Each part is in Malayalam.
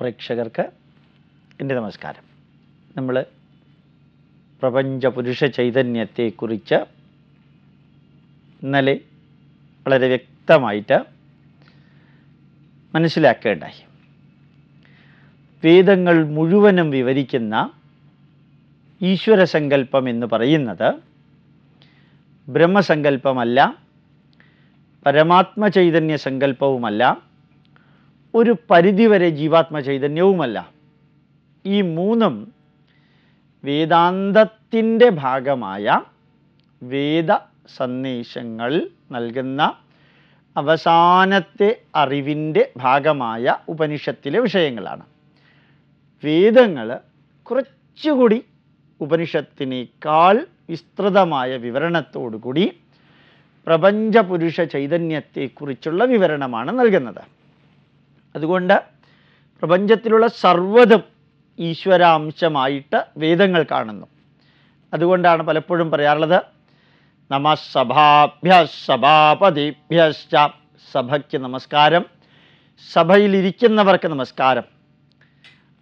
പ്രേക്ഷകർക്ക് എന്റെ നമസ്കാരം. നമ്മൾ പ്രപഞ്ചപുരുഷ ചൈതന്യത്തെക്കുറിച്ച് ഇന്നലെ വളരെ വ്യക്തമായിട്ട് മനസ്സിലാക്കേണ്ടായി. വേദങ്ങൾ മുഴുവനും വിവരിക്കുന്ന ഈശ്വര സങ്കല്പം എന്ന് പറയുന്നത് ബ്രഹ്മസങ്കല്പമല്ല പരമാത്മ ചൈതന്യ സങ്കല്പവുമല്ല ഒരു പരിധിവരെ ജീവാത്മ ചൈതന്യവുമല്ല. ഈ മൂന്നും വേദാന്തത്തിന്റെ ഭാഗമായ വേദ സന്ദേശങ്ങൾ നൽകുന്ന അവസാനത്തെ അറിവിന്റെ ഭാഗമായ ഉപനിഷത്തിലെ വിഷയങ്ങളാണ്. വേദങ്ങൾ കുറച്ചുകൂടി ഉപനിഷത്തിനേക്കാൾ വിസ്തൃതമായ വിവരണത്തോടുകൂടി പ്രപഞ്ചപുരുഷ ചൈതന്യത്തെക്കുറിച്ചുള്ള വിവരണമാണ് നൽകുന്നത്. അതുകൊണ്ട് പ്രപഞ്ചത്തിലുള്ള സർവതും ഈശ്വരാംശമായിട്ട് വേദങ്ങൾ കാണുന്നു. അതുകൊണ്ടാണ് പലപ്പോഴും പറയാറുള്ളത് നമ സഭാഭ്യ സഭാപതിഭ്യ സഭയ്ക്ക് നമസ്കാരം സഭയിലിരിക്കുന്നവർക്ക് നമസ്കാരം.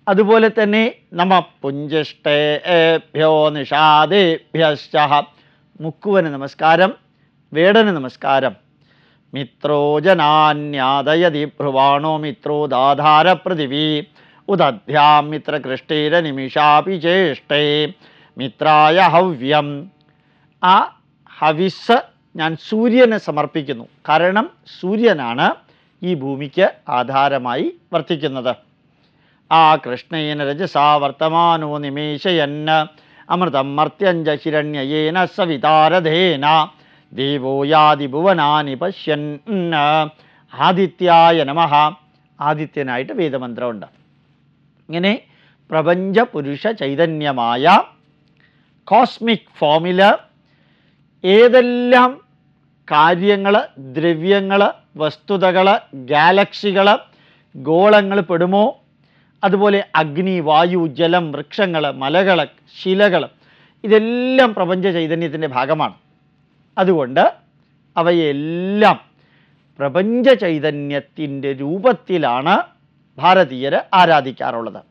അതുപോലെ തന്നെ നമ പുഞ്ചിഷ്ടേഭ്യോ നിഷാദേഭ്യ മുക്കുവന് നമസ്കാരം വേടന് നമസ്കാരം മിത്രോജനാന്യാദയതി ഭ്രുവാണോ മിത്രോദാധാര പൃഥിവി ഉദധ്യാം മിത്രകൃഷ്ടേര നിമിഷാപി ചേഷ്ടേ. മിത്രായ ഹവ്യം. ആ ഹവിസ് ഞാൻ സൂര്യനെ സമർപ്പിക്കുന്നു. കാരണം സൂര്യനാണ് ഈ ഭൂമിക്ക് ആധാരമായി വർത്തിക്കുന്നത്. ആ കൃഷ്ണേന രജസാ വർത്തമാനോ നിമേശയന് അമൃതം മർത്യഞ്ച ഹിരണ്യേന സവിതാരധേന. ദേവോ യാതി ഭുവനാനി പശ്യൻ ആദിത്യായ നമ ആദിത്യനായിട്ട് വേദമന്ത്രമുണ്ട്. ഇങ്ങനെ പ്രപഞ്ച പുരുഷ ചൈതന്യമായ കോസ്മിക് ഫോമിൽ ഏതെല്ലാം കാര്യങ്ങൾ ദ്രവ്യങ്ങൾ വസ്തുതകൾ ഗാലക്സികൾ ഗോളങ്ങൾ പെടുമോ? അതുപോലെ അഗ്നി വായു ജലം വൃക്ഷങ്ങൾ മലകൾ ശിലകൾ ഇതെല്ലാം പ്രപഞ്ച ചൈതന്യത്തിന്റെ ഭാഗമാണ്. അതുകൊണ്ട് അവയെല്ലാം പ്രപഞ്ച ചൈതന്യത്തിന്റെ രൂപത്തിലാണ് ഭാരതീയർ ആരാധിക്കാറുള്ളത്.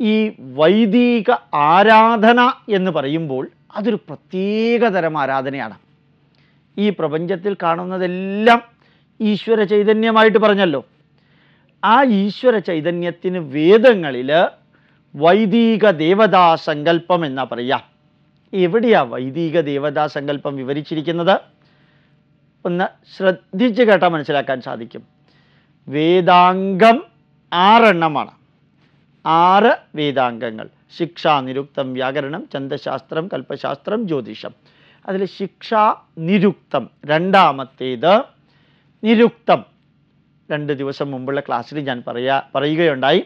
ഈ വൈദിക ആരാധന എന്ന് പറയുമ്പോൾ അതൊരു പ്രത്യേകതരം ആരാധനയാണ്. ഈ പ്രപഞ്ചത്തിൽ കാണുന്നതെല്ലാം ഈശ്വര ചൈതന്യമായിട്ട് പറഞ്ഞല്ലോ. ആ ഈശ്വര ചൈതന്യത്തിന് വേദങ്ങളിൽ വൈദിക ദേവതാ സങ്കല്പം എന്നാ പറയാം. എവിടെയാ വൈദിക ദേവതാ സങ്കല്പം വിവരിച്ചിരിക്കുന്നത്? ഒന്ന് ശ്രദ്ധിച്ച് കേട്ടാൽ മനസ്സിലാക്കാൻ സാധിക്കും. വേദാംഗം ആറെണ്ണമാണ്. ആറ് വേദാംഗങ്ങൾ. ശിക്ഷ നിരുക്തം വ്യാകരണം ചന്തശാസ്ത്രം കൽപ്പശാസ്ത്രം ജ്യോതിഷം. അതിൽ ശിക്ഷ നിരുക്തം. രണ്ടാമത്തേത് നിരുക്തം. രണ്ട് ദിവസം മുമ്പുള്ള ക്ലാസ്സിൽ ഞാൻ പറയാ പറയുകയുണ്ടായി.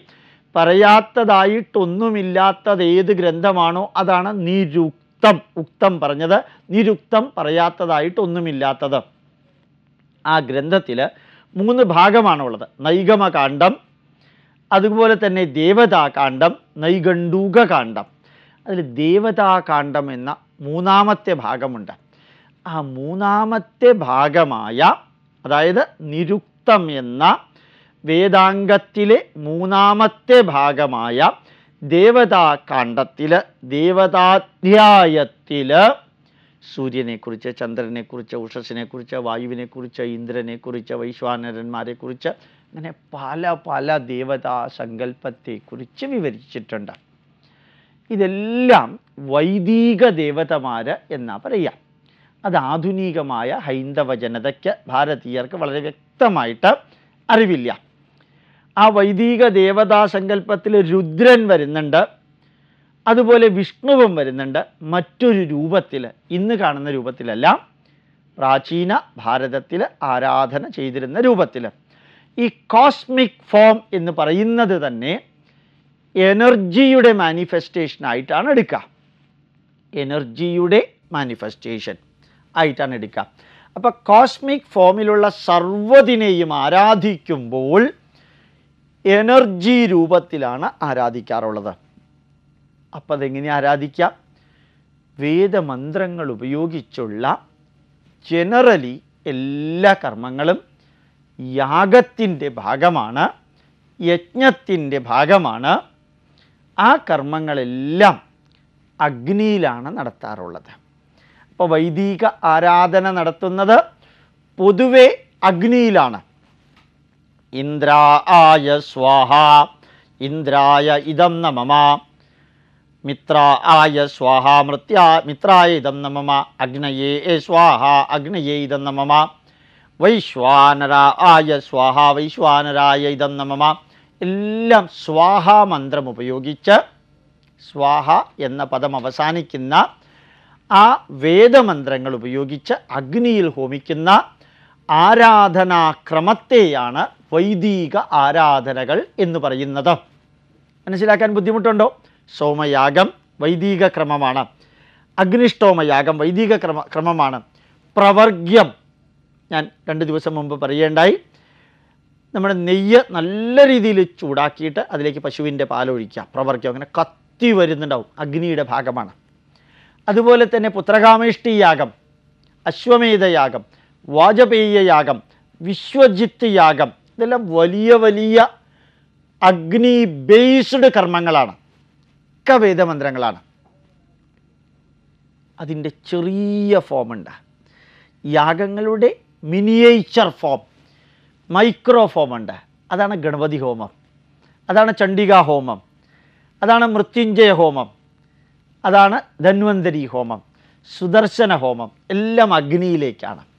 പറയാത്തതായിട്ടൊന്നുമില്ലാത്തത് ഏത് ഗ്രന്ഥമാണോ? അതാണ് നിരുക്തം. ഉക്തം ഉക്തം പറഞ്ഞത് നിരുക്തം പറയാത്തതായിട്ടൊന്നുമില്ലാത്തത്. ആ ഗ്രന്ഥത്തിൽ മൂന്ന് ഭാഗമാണുള്ളത്. നൈഗമകാന്ഡം അതുപോലെ തന്നെ ദേവതാകാന്ഡം നൈഗണ്ഡൂകകാന്ഡം. അതിൽ ദേവതാകാന്ഡം എന്ന മൂന്നാമത്തെ ഭാഗമുണ്ട്. ആ മൂന്നാമത്തെ ഭാഗമായ അതായത് നിരുക്തം എന്ന വേദാംഗത്തിലെ മൂന്നാമത്തെ ഭാഗമായ ദേവതാകാന്ഡത്തിൽ ദേവതാധ്യായത്തിൽ സൂര്യനെക്കുറിച്ച് ചന്ദ്രനെക്കുറിച്ച് ഉഷസ്സിനെക്കുറിച്ച് വായുവിനെക്കുറിച്ച് ഇന്ദ്രനെക്കുറിച്ച് വൈശ്വാനരന്മാരെക്കുറിച്ച് അങ്ങനെ പല പല ദേവതാ സങ്കല്പത്തെക്കുറിച്ച് വിവരിച്ചിട്ടുണ്ട്. ഇതെല്ലാം വൈദിക ദേവതമാര് എന്നാ പറയാം. അത് ആധുനികമായ ഹൈന്ദവ ജനതയ്ക്ക് ഭാരതീയർക്ക് വളരെ വ്യക്തമായിട്ട് അറിവില്ല. ആ വൈദിക ദേവതാ സങ്കല്പത്തിൽ രുദ്രൻ വരുന്നുണ്ട്. അതുപോലെ വിഷ്ണുവും വരുന്നുണ്ട്. മറ്റൊരു രൂപത്തിൽ ഇന്ന് കാണുന്ന രൂപത്തിലല്ല പ്രാചീന ഭാരതത്തിൽ ആരാധന ചെയ്തിരുന്ന രൂപത്തിൽ. ഈ കോസ്മിക് ഫോം എന്ന് പറയുന്നത് തന്നെ എനർജിയുടെ മാനിഫെസ്റ്റേഷൻ ആയിട്ടാണ് എടുക്കുക. എനർജിയുടെ മാനിഫെസ്റ്റേഷൻ ആയിട്ടാണ് എടുക്കുക. അപ്പോൾ കോസ്മിക് ഫോമിലുള്ള സർവതിനെയും ആരാധിക്കുമ്പോൾ എനർജി രൂപത്തിലാണ് ആരാധിക്കാറുള്ളത്. അപ്പം അതെങ്ങനെ ആരാധിക്കാം? വേദമന്ത്രങ്ങൾ ഉപയോഗിച്ചുള്ള ജനറലി എല്ലാ കർമ്മങ്ങളും യാഗത്തിന്റെ ഭാഗമാണ് യജ്ഞത്തിന്റെ ഭാഗമാണ്. ആ കർമ്മങ്ങളെല്ലാം അഗ്നിയിലാണ് നടത്താറുള്ളത്. അപ്പോൾ വൈദിക ആരാധന നടത്തുന്നത് പൊതുവെ അഗ്നിയിലാണ്. ഇന്ദ്രായ സ്വാഹ. ഇന്ദ്രായ ഇതം നമമ. മിത്ര ആയ സ്വാഹ. മൃത്യ മിത്രായ ഇതം നമമ. അഗ്നയേ സ്വാഹ. അഗ്നയേ ഇതം നമമ. വൈശ്വാനര ആയ സ്വാഹ. വൈശ്വാനരായ ഇതം നമമ. എല്ലാം സ്വാഹ മന്ത്രം ഉപയോഗിച്ച് സ്വാഹ എന്ന പദം അവസാനിക്കുന്ന ആ വേദമന്ത്രങ്ങൾ ഉപയോഗിച്ച് അഗ്നിയിൽ ഹോമിക്കുന്ന ആരാധനാക്രമത്തെയാണ് വൈദിക ആരാധനകൾ എന്ന് പറയുന്നത്. മനസ്സിലാക്കാൻ ബുദ്ധിമുട്ടുണ്ടോ? സോമയാഗം വൈദിക ക്രമമാണ്. അഗ്നിഷ്ടോമയാഗം വൈദിക ക്രമ ക്രമമാണ്. പ്രവർഗ്യം ഞാൻ രണ്ട് ദിവസം മുമ്പ് പറയേണ്ടായി. നമ്മുടെ നെയ്യ് നല്ല രീതിയിൽ ചൂടാക്കിയിട്ട് അതിലേക്ക് പശുവിന്റെ പാലൊഴിക്കുക. പ്രവർഗ്യം അങ്ങനെ കത്തി വരുന്നുണ്ടാവും. അഗ്നിയുടെ ഭാഗമാണ്. അതുപോലെ തന്നെ പുത്രകാമേഷ്ടി യാഗം അശ്വമേധയാഗം വാജപേയ യാഗം വിശ്വജിത്ത് യാഗം ഇതെല്ലാം വലിയ വലിയ അഗ്നി ബേസ്ഡ് കർമ്മങ്ങളാണ്. ഒക്കെ വേദമന്ത്രങ്ങളാണ്. അതിന്റെ ചെറിയ ഫോമുണ്ട് യാഗങ്ങളുടെ മിനിയേച്ചർ ഫോം മൈക്രോ ഫോം ഉണ്ട്. അതാണ് ഗണപതി ഹോമം. അതാണ് ചണ്ഡികാ ഹോമം. അതാണ് മൃത്യുഞ്ജയ ഹോമം. അതാണ് ധന്വന്തരി ഹോമം. സുദർശന ഹോമം. എല്ലാം അഗ്നിയിലേക്കാണ്.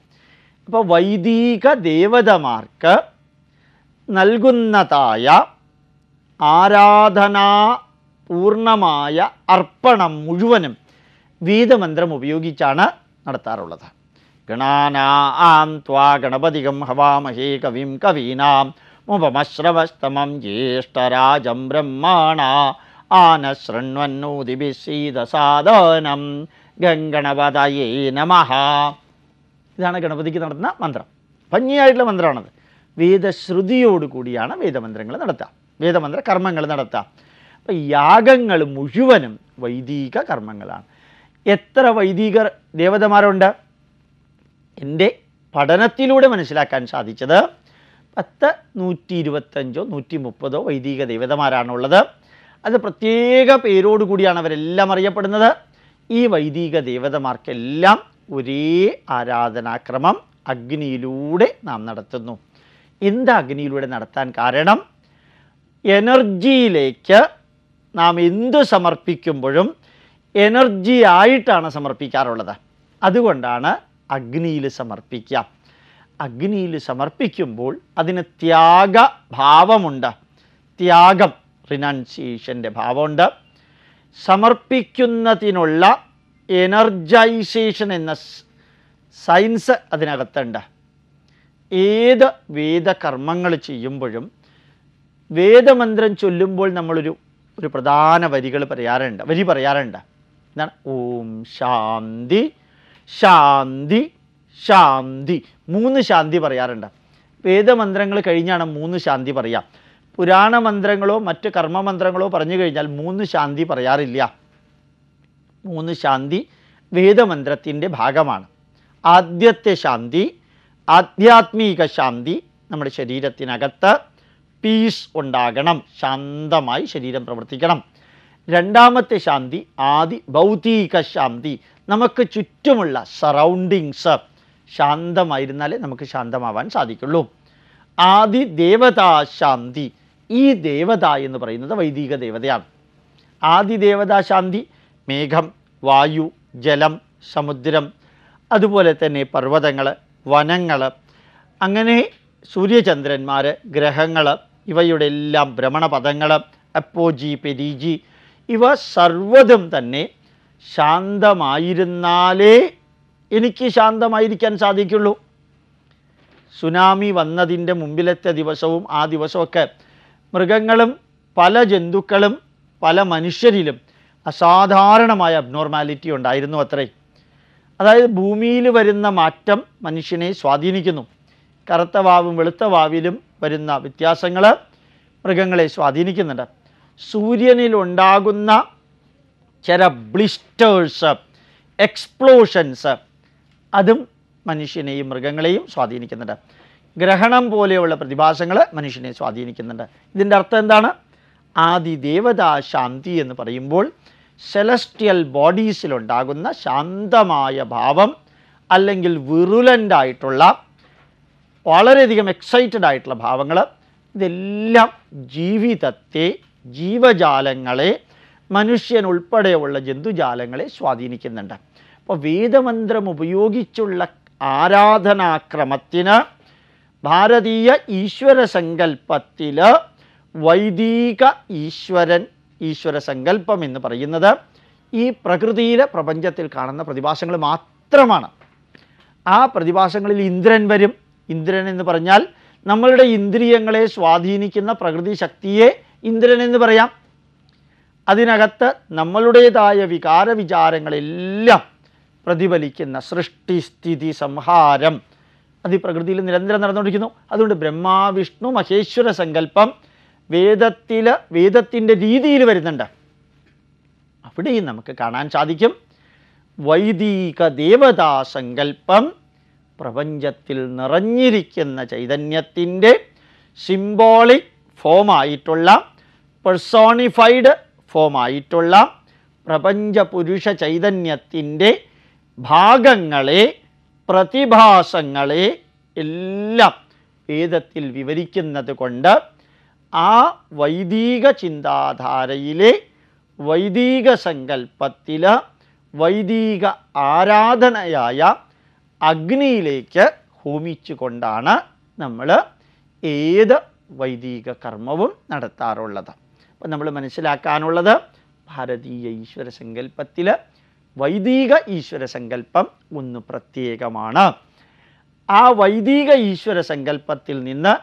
അപ്പോൾ വൈദിക ദേവതമാർക്ക് നൽകുന്നതായ ആരാധനാ പൂർണമായ അർപ്പണം മുഴുവനും വേദമന്ത്രം ഉപയോഗിച്ചാണ് നടത്താറുള്ളത്. ഗണാനാം ത്വാ ഗണപതികം ഹവാമഹേ കവിം കവീനാം മുപമശ്രവസ്തമം ജ്യേഷ്ഠരാജം ബ്രഹ്മാണ ആന ശൃണ്വന്നൂതിഭിസീതസാദനം ഗംഗണപതയേ നമഃ. ഇതാണ് ഗണപതിക്ക് നടത്തുന്ന മന്ത്രം. ഭംഗിയായിട്ടുള്ള മന്ത്രമാണത്. വേദശ്രുതിയോട് കൂടിയാണ് വേദമന്ത്രങ്ങൾ നടത്തുക. വേദമന്ത്ര കർമ്മങ്ങൾ നടത്തുക. അപ്പം യാഗങ്ങൾ മുഴുവനും വൈദിക കർമ്മങ്ങളാണ്. എത്ര വൈദിക ദേവതമാരുണ്ട്? എന്റെ പഠനത്തിലൂടെ മനസ്സിലാക്കാൻ സാധിച്ചത് പത്ത് നൂറ്റി ഇരുപത്തഞ്ചോ നൂറ്റി മുപ്പതോ വൈദിക ദേവതമാരാണുള്ളത്. അത് പ്രത്യേക പേരോടുകൂടിയാണ് അവരെല്ലാം അറിയപ്പെടുന്നത്. ഈ വൈദിക ദേവതമാർക്കെല്ലാം ഒരേ ആരാധനാക്രമം അഗ്നിയിലൂടെ നാം നടത്തുന്നു. എന്താ അഗ്നിയിലൂടെ നടത്താൻ കാരണം? എനർജിയിലേക്ക് നാം എന്ത് സമർപ്പിക്കുമ്പോഴും എനർജി ആയിട്ടാണ് സമർപ്പിക്കാറുള്ളത്. അതുകൊണ്ടാണ് അഗ്നിയിൽ സമർപ്പിക്കുക. അഗ്നിയിൽ സമർപ്പിക്കുമ്പോൾ അതിന് ത്യാഗഭാവമുണ്ട് ത്യാഗം റിനൗൺസിയേഷന്റെ ഭാവമുണ്ട്. സമർപ്പിക്കുന്നതിനുള്ള എനർജൈസേഷൻ എന്ന സയൻസ് അതിനകത്തുണ്ട്. ഏത് വേദകർമ്മങ്ങൾ ചെയ്യുമ്പോഴും വേദമന്ത്രം ചൊല്ലുമ്പോൾ നമ്മളൊരു ഒരു പ്രധാന വരികൾ പറയാറുണ്ട് വരി പറയാറുണ്ട്. എന്താണ്? ഓം ശാന്തി ശാന്തി ശാന്തി. മൂന്ന് ശാന്തി പറയാറുണ്ട്. വേദമന്ത്രങ്ങൾ കഴിഞ്ഞാണ് മൂന്ന് ശാന്തി പറയാം. പുരാണ മന്ത്രങ്ങളോ മറ്റ് കർമ്മമന്ത്രങ്ങളോ പറഞ്ഞു കഴിഞ്ഞാൽ മൂന്ന് ശാന്തി പറയാറില്ല. മൂന്ന് ശാന്തി വേദമന്ത്രത്തിന്റെ ഭാഗമാണ്. ആദ്യത്തെ ശാന്തി ആധ്യാത്മിക ശാന്തി നമ്മുടെ ശരീരത്തിനകത്ത് പീസ് ഉണ്ടാകണം ശാന്തമായി ശരീരം പ്രവർത്തിക്കണം. രണ്ടാമത്തെ ശാന്തി ആദി ഭൗതിക ശാന്തി നമുക്ക് ചുറ്റുമുള്ള സറൗണ്ടിങ്സ് ശാന്തമായിരുന്നാലേ നമുക്ക് ശാന്തമാവാൻ സാധിക്കുള്ളൂ. ആദി ദേവതാശാന്തി ഈ ദേവത എന്ന് പറയുന്നത് വൈദിക ദേവതയാണ്. ആദി ദേവതാ ശാന്തി മേഘം വായു ജലം സമുദ്രം അതുപോലെ തന്നെ പർവതങ്ങൾ വനങ്ങൾ അങ്ങനെ സൂര്യചന്ദ്രന്മാർ ഗ്രഹങ്ങൾ ഇവയുടെ എല്ലാം ഭ്രമണപഥങ്ങൾ അപ്പോജി പെരീജി ഇവ സർവതും തന്നെ ശാന്തമായിരുന്നാലേ എനിക്ക് ശാന്തമായിരിക്കാൻ സാധിക്കുള്ളൂ. സുനാമി വന്നതിന്റെ മുമ്പിലത്തെ ദിവസവും ആ ദിവസമൊക്കെ മൃഗങ്ങളും പല ജന്തുക്കളും പല മനുഷ്യരിലും അസാധാരണമായ അബ്നോർമാലിറ്റി ഉണ്ടായിരുന്നു അത്രേ. അതായത് ഭൂമിയിൽ വരുന്ന മാറ്റം മനുഷ്യനെ സ്വാധീനിക്കുന്നു. കറുത്ത വാവും വെളുത്ത വാവിലും വരുന്ന വ്യത്യാസങ്ങൾ മൃഗങ്ങളെ സ്വാധീനിക്കുന്നുണ്ട്. സൂര്യനിലുണ്ടാകുന്ന ചില ബ്ലിസ്റ്റേഴ്സ് എക്സ്പ്ലോഷൻസ് അതും മനുഷ്യനെയും മൃഗങ്ങളെയും സ്വാധീനിക്കുന്നുണ്ട്. ഗ്രഹണം പോലെയുള്ള പ്രതിഭാസങ്ങൾ മനുഷ്യനെ സ്വാധീനിക്കുന്നുണ്ട്. ഇതിന്റെ അർത്ഥം എന്താണ്? ആദിദേവതാ ശാന്തി എന്ന് പറയുമ്പോൾ സെലസ്റ്റിയൽ ബോഡീസിലുണ്ടാകുന്ന ശാന്തമായ ഭാവം അല്ലെങ്കിൽ വിറുലന്റായിട്ടുള്ള വളരെയധികം എക്സൈറ്റഡ് ആയിട്ടുള്ള ഭാവങ്ങൾ ഇതെല്ലാം ജീവിതത്തെ ജീവജാലങ്ങളെ മനുഷ്യൻ ഉൾപ്പെടെയുള്ള ജന്തുജാലങ്ങളെ സ്വാധീനിക്കുന്നുണ്ട്. അപ്പോൾ വേദമന്ത്രം ഉപയോഗിച്ചുള്ള ആരാധനാക്രമത്തിന് ഭാരതീയ ഈശ്വര സങ്കല്പത്തിൽ വൈദിക ഈശ്വരൻ ഈശ്വര സങ്കല്പം എന്ന് പറയുന്നത് ഈ പ്രകൃതിയിലെ പ്രപഞ്ചത്തിൽ കാണുന്ന പ്രതിഭാസങ്ങൾ മാത്രമാണ്. ആ പ്രതിഭാസങ്ങളിൽ ഇന്ദ്രൻ വരും. ഇന്ദ്രൻ എന്ന് പറഞ്ഞാൽ നമ്മളുടെ ഇന്ദ്രിയങ്ങളെ സ്വാധീനിക്കുന്ന പ്രകൃതി ശക്തിയെ ഇന്ദ്രൻ എന്ന് പറയാം. അതിനകത്ത് നമ്മളുടേതായ വികാര വിചാരങ്ങളെല്ലാം പ്രതിഫലിക്കുന്ന സൃഷ്ടി സ്ഥിതി സംഹാരം. അത് പ്രകൃതിയിൽ നിരന്തരം നടന്നുകൊണ്ടിരിക്കുന്നു. അതുകൊണ്ട് ബ്രഹ്മാവിഷ്ണു മഹേശ്വര സങ്കല്പം വേദത്തിൽ വേദത്തിന്റെ രീതിയിൽ വരുന്നുണ്ട്. അവിടെയും നമുക്ക് കാണാൻ സാധിക്കും. വൈദിക ദേവതാ സങ്കല്പം പ്രപഞ്ചത്തിൽ നിറഞ്ഞിരിക്കുന്ന ചൈതന്യത്തിന്റെ സിംബോളിക് ഫോമായിട്ടുള്ള പെർസോണിഫൈഡ് ഫോമായിട്ടുള്ള പ്രപഞ്ച പുരുഷ ചൈതന്യത്തിന്റെ ഭാഗങ്ങളെ പ്രതിഭാസങ്ങളെ എല്ലാം വേദത്തിൽ വിവരിക്കുന്നത് കൊണ്ട് ആ വൈദിക ചിന്താധാരയിലെ വൈദിക സങ്കല്പത്തിൽ വൈദിക ആരാധനയായ അഗ്നിയിലേക്ക് ഹോമിച്ചുകൊണ്ടാണ് നമ്മൾ ഏത് വൈദിക കർമ്മവും നടത്താറുള്ളത്. അപ്പം നമ്മൾ മനസ്സിലാക്കാനുള്ളത് ഭാരതീയ ഈശ്വര സങ്കല്പത്തിൽ വൈദിക ഈശ്വര സങ്കല്പം ഒന്ന് പ്രത്യേകമാണ്. ആ വൈദിക ഈശ്വര സങ്കല്പത്തിൽ നിന്ന്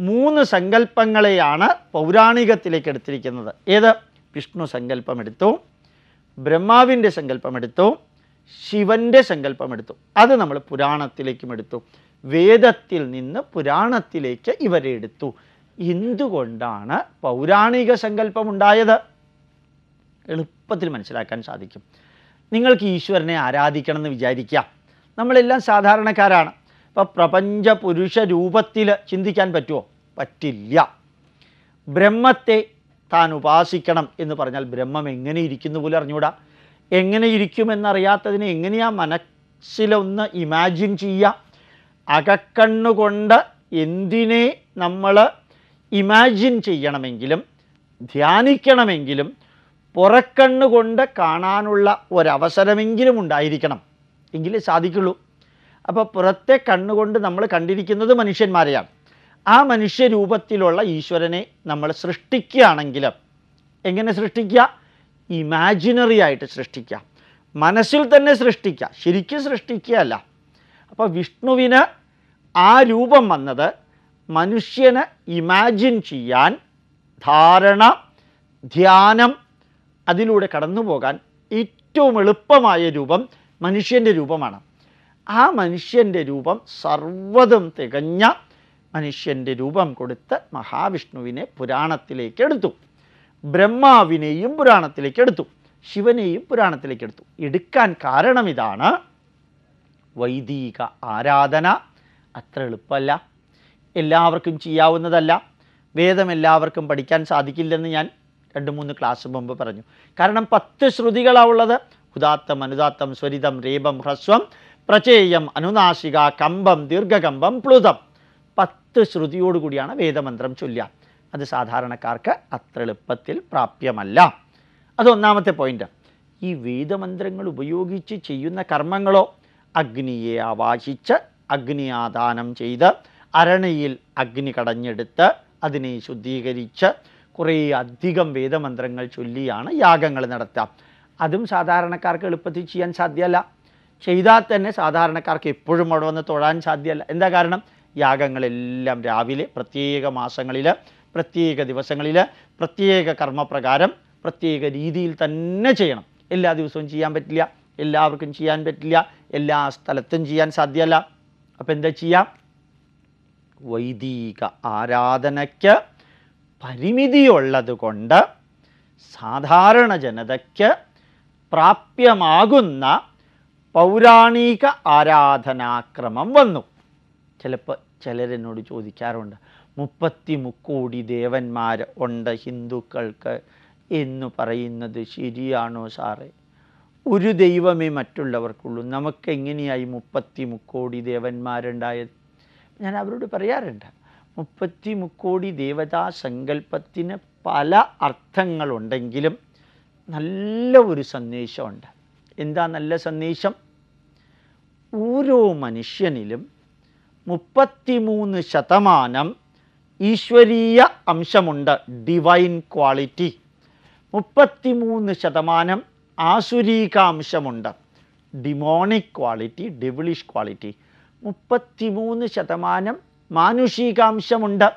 മൂന്ന് സങ്കല്പങ്ങളെയാണ് പൗരാണികത്തിലേക്ക് എടുത്തിരിക്കുന്നത് ഏത്? വിഷ്ണു സങ്കല്പമെടുത്തു ബ്രഹ്മാവിന്റെ സങ്കല്പമെടുത്തു ശിവന്റെ സങ്കല്പമെടുത്തു. അത് നമ്മൾ പുരാണത്തിലേക്കും എടുത്തു വേദത്തിൽ നിന്ന് പുരാണത്തിലേക്ക് ഇവരെ എടുത്തു. എന്തുകൊണ്ടാണ് പൗരാണിക സങ്കല്പം ഉണ്ടായത് എളുപ്പത്തിൽ മനസ്സിലാക്കാൻ സാധിക്കും. നിങ്ങൾക്ക് ഈശ്വരനെ ആരാധിക്കണം എന്ന് വിചാരിക്കാം നമ്മളെല്ലാം സാധാരണക്കാരാണ്. അപ്പോൾ പ്രപഞ്ച പുരുഷ രൂപത്തിൽ ചിന്തിക്കാൻ പറ്റുമോ പറ്റില്ല. ബ്രഹ്മത്തെ താൻ ഉപാസിക്കണം എന്ന് പറഞ്ഞാൽ ബ്രഹ്മം എങ്ങനെ ഇരിക്കുന്നു പോലും അറിഞ്ഞുകൂടാ. എങ്ങനെ ഇരിക്കുമെന്നറിയാത്തതിനെ എങ്ങനെയാ മനസ്സിലൊന്ന് ഇമാജിൻ ചെയ്യുക അകക്കണ്ണുകൊണ്ട് എന്തിനെ നമ്മൾ ഇമാജിൻ ചെയ്യണമെങ്കിലും ധ്യാനിക്കണമെങ്കിലും പുറക്കണ്ണുകൊണ്ട് കാണാനുള്ള ഒരവസരമെങ്കിലും ഉണ്ടായിരിക്കണം. എങ്കിലേ സാധിക്കുള്ളൂ. അപ്പോൾ പുറത്തെ കണ്ണുകൊണ്ട് നമ്മൾ കണ്ടിരിക്കുന്നത് മനുഷ്യന്മാരെയാണ്. ആ മനുഷ്യരൂപത്തിലുള്ള ഈശ്വരനെ നമ്മൾ സൃഷ്ടിക്കുകയാണെങ്കിൽ എങ്ങനെ സൃഷ്ടിക്കുക? ഇമാജിനറി ആയിട്ട് സൃഷ്ടിക്കുക. മനസ്സിൽ തന്നെ സൃഷ്ടിക്കുക. ശരിക്കും സൃഷ്ടിക്കുകയല്ല. അപ്പോൾ വിഷ്ണുവിന് ആ രൂപം വന്നത് മനുഷ്യന് ഇമാജിൻ ചെയ്യാൻ ധാരണ ധ്യാനം അതിലൂടെ കടന്നു പോകാൻ ഏറ്റവും എളുപ്പമായ രൂപം മനുഷ്യന്റെ രൂപമാണ്. ആ മനുഷ്യന്റെ രൂപം സർവതും തികഞ്ഞ മനുഷ്യന്റെ രൂപം കൊടുത്ത് മഹാവിഷ്ണുവിനെ പുരാണത്തിലേക്ക് എടുത്തു. ബ്രഹ്മാവിനെയും പുരാണത്തിലേക്ക് എടുത്തു. ശിവനെയും പുരാണത്തിലേക്ക് എടുത്തു. എടുക്കാൻ കാരണം ഇതാണ് വൈദിക ആരാധന. അത്ര എളുപ്പമല്ല. എല്ലാവർക്കും ചെയ്യാവുന്നതല്ല. വേദം എല്ലാവർക്കും പഠിക്കാൻ സാധിക്കില്ലെന്ന് ഞാൻ രണ്ട് മൂന്ന് ക്ലാസ് മുമ്പ് പറഞ്ഞു. കാരണം പത്ത് ശ്രുതികളാണ് ഉള്ളത്. ഉദാത്തം അനുദാത്തം സ്വരിതം രേപം ഹ്രസ്വം പ്രചേയം അനുനാശിക കമ്പം ദീർഘകമ്പം പ്ലുതം. പത്ത് ശ്രുതിയോടുകൂടിയാണ് വേദമന്ത്രം ചൊല്ലുക. അത് സാധാരണക്കാർക്ക് അത്ര എളുപ്പത്തിൽ പ്രാപ്യമല്ല. അതൊന്നാമത്തെ പോയിന്റ് ഈ വേദമന്ത്രങ്ങൾ ഉപയോഗിച്ച് ചെയ്യുന്ന കർമ്മങ്ങളോ? അഗ്നിയെ ആവാഹിച്ച് അഗ്നിയാദാനം ചെയ്ത് അരണയിൽ അഗ്നി കടഞ്ഞെടുത്ത് അതിനെ ശുദ്ധീകരിച്ച് കുറേ അധികം വേദമന്ത്രങ്ങൾ ചൊല്ലിയാണ് യാഗങ്ങൾ നടത്തുക. അതും സാധാരണക്കാർക്ക് എളുപ്പത്തിൽ ചെയ്യാൻ സാധ്യമല്ല. ചെയ്താൽ തന്നെ സാധാരണക്കാർക്ക് എപ്പോഴും അവിടെ വന്ന് തൊഴാൻ സാധ്യമല്ല. എന്താ കാരണം? യാഗങ്ങളെല്ലാം രാവിലെ പ്രത്യേക മാസങ്ങളിൽ പ്രത്യേക ദിവസങ്ങളിൽ പ്രത്യേക കർമ്മപ്രകാരം പ്രത്യേക രീതിയിൽ തന്നെ ചെയ്യണം. എല്ലാ ദിവസവും ചെയ്യാൻ പറ്റില്ല എല്ലാവർക്കും ചെയ്യാൻ പറ്റില്ല എല്ലാ സ്ഥലത്തും ചെയ്യാൻ സാധ്യമല്ല. അപ്പം എന്താ ചെയ്യാം? വൈദിക ആരാധനയ്ക്ക് പരിമിതിയുള്ളത് കൊണ്ട് സാധാരണ ജനതയ്ക്ക് പ്രാപ്യമാകുന്ന പൗരാണിക ആരാധനാക്രമം വന്നു. ചിലപ്പോൾ ചിലരെന്നോട് ചോദിക്കാറുണ്ട് മുപ്പത്തി മുക്കോടി ദേവന്മാർ ഉണ്ട് ഹിന്ദുക്കൾക്ക് എന്ന് പറയുന്നത് ശരിയാണോ സാറേ? ഒരു ദൈവമേ മറ്റുള്ളവർക്കുള്ളൂ. നമുക്ക് എങ്ങനെയായി മുപ്പത്തി മുക്കോടി ദേവന്മാരുണ്ടായത്? ഞാൻ അവരോട് പറയാറുണ്ട് മുപ്പത്തി മുക്കോടി ദേവതാ സങ്കല്പത്തിന് പല അർത്ഥങ്ങളുണ്ടെങ്കിലും നല്ല ഒരു സന്ദേശമുണ്ട്. എന്താ നല്ല സന്ദേശം? ഓരോ മനുഷ്യനിലും മുപ്പത്തിമൂന്ന് ശതമാനം ഈശ്വരീയ അംശമുണ്ട് ഡിവൈൻ ക്വാളിറ്റി മുപ്പത്തിമൂന്ന് ശതമാനം ആസുരീകാംശമുണ്ട് ഡിമോണിക് ക്വാളിറ്റി ഡെവിളിഷ് ക്വാളിറ്റി മുപ്പത്തിമൂന്ന് ശതമാനം മാനുഷികാംശമുണ്ട്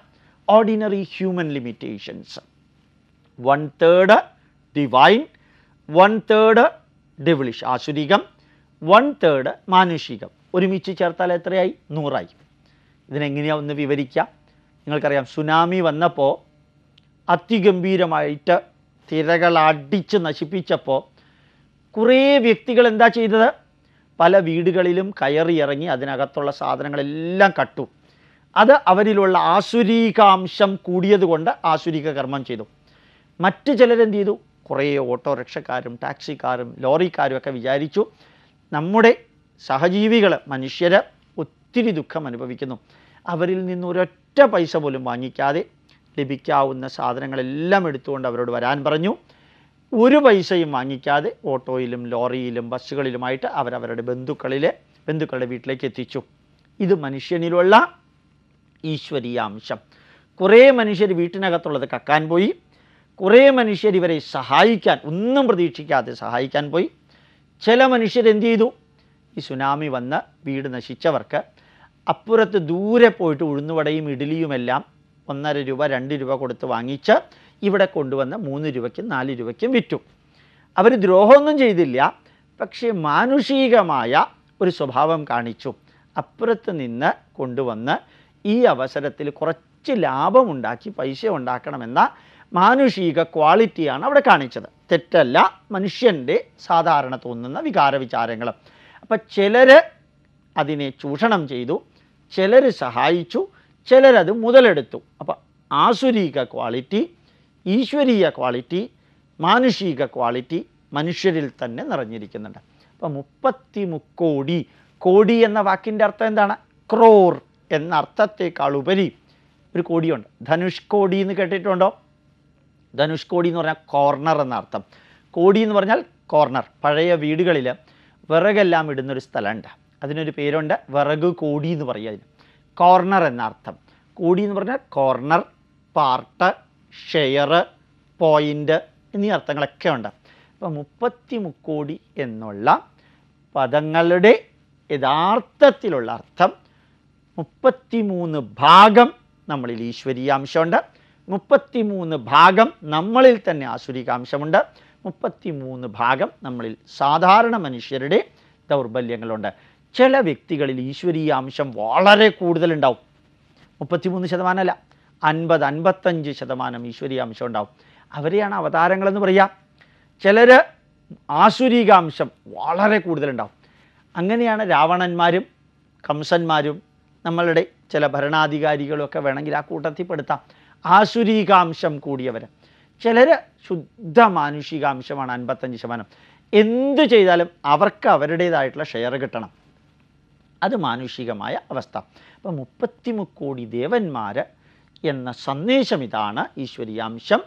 ordinary human limitations one third divine one third devilish ആശുരികം one third മാനുഷികം. ഒരുമിച്ച് ചേർത്താൽ എത്രയായി? നൂറായി. ഇതിനെങ്ങനെയാണ് ഒന്ന് വിവരിക്കാം? നിങ്ങൾക്കറിയാം സുനാമി വന്നപ്പോൾ അതിഗംഭീരമായിട്ട് തിരകൾ അടിച്ച് നശിപ്പിച്ചപ്പോൾ കുറേ വ്യക്തികൾ എന്താ ചെയ്തത്? പല വീടുകളിലും കയറി ഇറങ്ങി അതിനകത്തുള്ള സാധനങ്ങളെല്ലാം കട്ടു. അത് അവരിലുള്ള ആസുരീകാംശം കൂടിയതുകൊണ്ട് ആസുരിക കർമ്മം ചെയ്തു. മറ്റു ചിലരെന്ത് ചെയ്തു? കുറേ ഓട്ടോറിക്ഷക്കാരും ടാക്സിക്കാരും ലോറിക്കാരും ഒക്കെ വിചാരിച്ചു നമ്മുടെ സഹജീവികൾ മനുഷ്യർ ഒത്തിരി ദുഃഖം അനുഭവിക്കുന്നു. അവരിൽ നിന്ന് ഒരൊറ്റ പൈസ പോലും വാങ്ങിക്കാതെ ലഭിക്കാവുന്ന സാധനങ്ങളെല്ലാം എടുത്തുകൊണ്ട് അവരോട് വരാൻ പറഞ്ഞു. ഒരു പൈസയും വാങ്ങിക്കാതെ ഓട്ടോയിലും ലോറിയിലും ബസ്സുകളിലുമായിട്ട് അവരവരുടെ ബന്ധുക്കളിലെ ബന്ധുക്കളുടെ വീട്ടിലേക്ക് എത്തിച്ചു. ഇത് മനുഷ്യനിലുള്ള ഈശ്വരീയാംശം. കുറേ മനുഷ്യർ വീട്ടിനകത്തുള്ളത് കക്കാൻ പോയി. കുറേ മനുഷ്യർ ഇവരെ സഹായിക്കാൻ ഒന്നും പ്രതീക്ഷിക്കാതെ സഹായിക്കാൻ പോയി. ചില മനുഷ്യരെന്ത് ചെയ്തു? ഈ സുനാമി വന്ന് വീട് നശിച്ചവർക്ക് അപ്പുറത്ത് ദൂരെ പോയിട്ട് ഉഴുന്നുവടയും ഇഡ്ഡലിയുമെല്ലാം ഒന്നര രൂപ രണ്ട് രൂപ കൊടുത്ത് വാങ്ങിച്ച് ഇവിടെ കൊണ്ടുവന്ന് മൂന്ന് രൂപയ്ക്കും നാല് രൂപയ്ക്കും വിറ്റു. അവർ ദ്രോഹമൊന്നും ചെയ്തില്ല. പക്ഷേ മാനുഷികമായ ഒരു സ്വഭാവം കാണിച്ചു. അപ്പുറത്ത് നിന്ന് കൊണ്ടുവന്ന് ഈ അവസരത്തിൽ കുറച്ച് ലാഭമുണ്ടാക്കി പൈസ ഉണ്ടാക്കണമെന്ന മാനുഷിക ക്വാളിറ്റിയാണ് അവിടെ കാണിച്ചത്. തെറ്റല്ല മനുഷ്യന്റെ സാധാരണ തോന്നുന്ന വികാര വിചാരങ്ങൾ അപ്പം ചിലർ അതിനെ ചൂഷണം ചെയ്തു ചിലർ സഹായിച്ചു ചിലരത് മുതലെടുത്തു. അപ്പം ആസുരീക ക്വാളിറ്റി ഈശ്വരീയ ക്വാളിറ്റി മാനുഷിക ക്വാളിറ്റി മനുഷ്യരിൽ തന്നെ നിറഞ്ഞിരിക്കുന്നുണ്ട്. അപ്പം മുപ്പത്തി മുക്കോടി കോടി എന്ന വാക്കിന്റെ അർത്ഥം എന്താണ്? ക്രോർ എന്ന അർത്ഥത്തേക്കാൾ ഉപരി ഒരു കോടിയുണ്ട്. ധനുഷ് കോടി എന്ന് കേട്ടിട്ടുണ്ടോ? ധനുഷ് കോടി എന്ന് പറഞ്ഞാൽ കോർണർ എന്നർത്ഥം. കോടി എന്ന് പറഞ്ഞാൽ കോർണർ പഴയ വീടുകളിൽ വിറകെല്ലാം ഇടുന്നൊരു സ്ഥലമുണ്ട്. അതിനൊരു പേരുണ്ട് വിറക് കോടി എന്ന് പറയും അതിന്. കോർണർ എന്നർത്ഥം. കോടി എന്ന് പറഞ്ഞാൽ കോർണർ പാർട്ട് ഷെയർ പോയിന്റ് എന്നീ അർത്ഥങ്ങളൊക്കെ ഉണ്ട്. അപ്പോൾ മുപ്പത്തി മുക്കോടി എന്നുള്ള പദങ്ങളുടെ യഥാർത്ഥത്തിലുള്ള അർത്ഥം മുപ്പത്തിമൂന്ന് ഭാഗം നമ്മളിൽ ഈശ്വരീയാംശമുണ്ട്. മുപ്പത്തിമൂന്ന് ഭാഗം നമ്മളിൽ തന്നെ ആസുരികാംശമുണ്ട് മുപ്പത്തിമൂന്ന് ഭാഗം നമ്മളിൽ സാധാരണ മനുഷ്യരുടെ ദൗർബല്യങ്ങളുണ്ട്. ചില വ്യക്തികളിൽ ഈശ്വരീയാംശം വളരെ കൂടുതലുണ്ടാവും. മുപ്പത്തിമൂന്ന് ശതമാനമല്ല അൻപത് അൻപത്തഞ്ച് ശതമാനം ഈശ്വരീയാംശം ഉണ്ടാവും. അവരെയാണ് അവതാരങ്ങളെന്ന് പറയുക ചിലർ ആസുരികാംശം വളരെ കൂടുതലുണ്ടാവും. അങ്ങനെയാണ് രാവണന്മാരും കംസന്മാരും നമ്മളുടെ ചില ഭരണാധികാരികളൊക്കെ വേണമെങ്കിൽ ആ കൂട്ടത്തിൽ പെടുത്താം. ആസുരീകാംശം കൂടിയവർ ചിലർ ശുദ്ധ മാനുഷികാംശമാണ് അൻപത്തഞ്ച് ശതമാനം. എന്ത് ചെയ്താലും അവർക്ക് അവരുടേതായിട്ടുള്ള ഷെയർ കിട്ടണം. അത് മാനുഷികമായ അവസ്ഥ. അപ്പം മുപ്പത്തി മുക്കോടി ദേവന്മാർ എന്ന സന്ദേശം ഇതാണ് ഈശ്വരീയാംശം.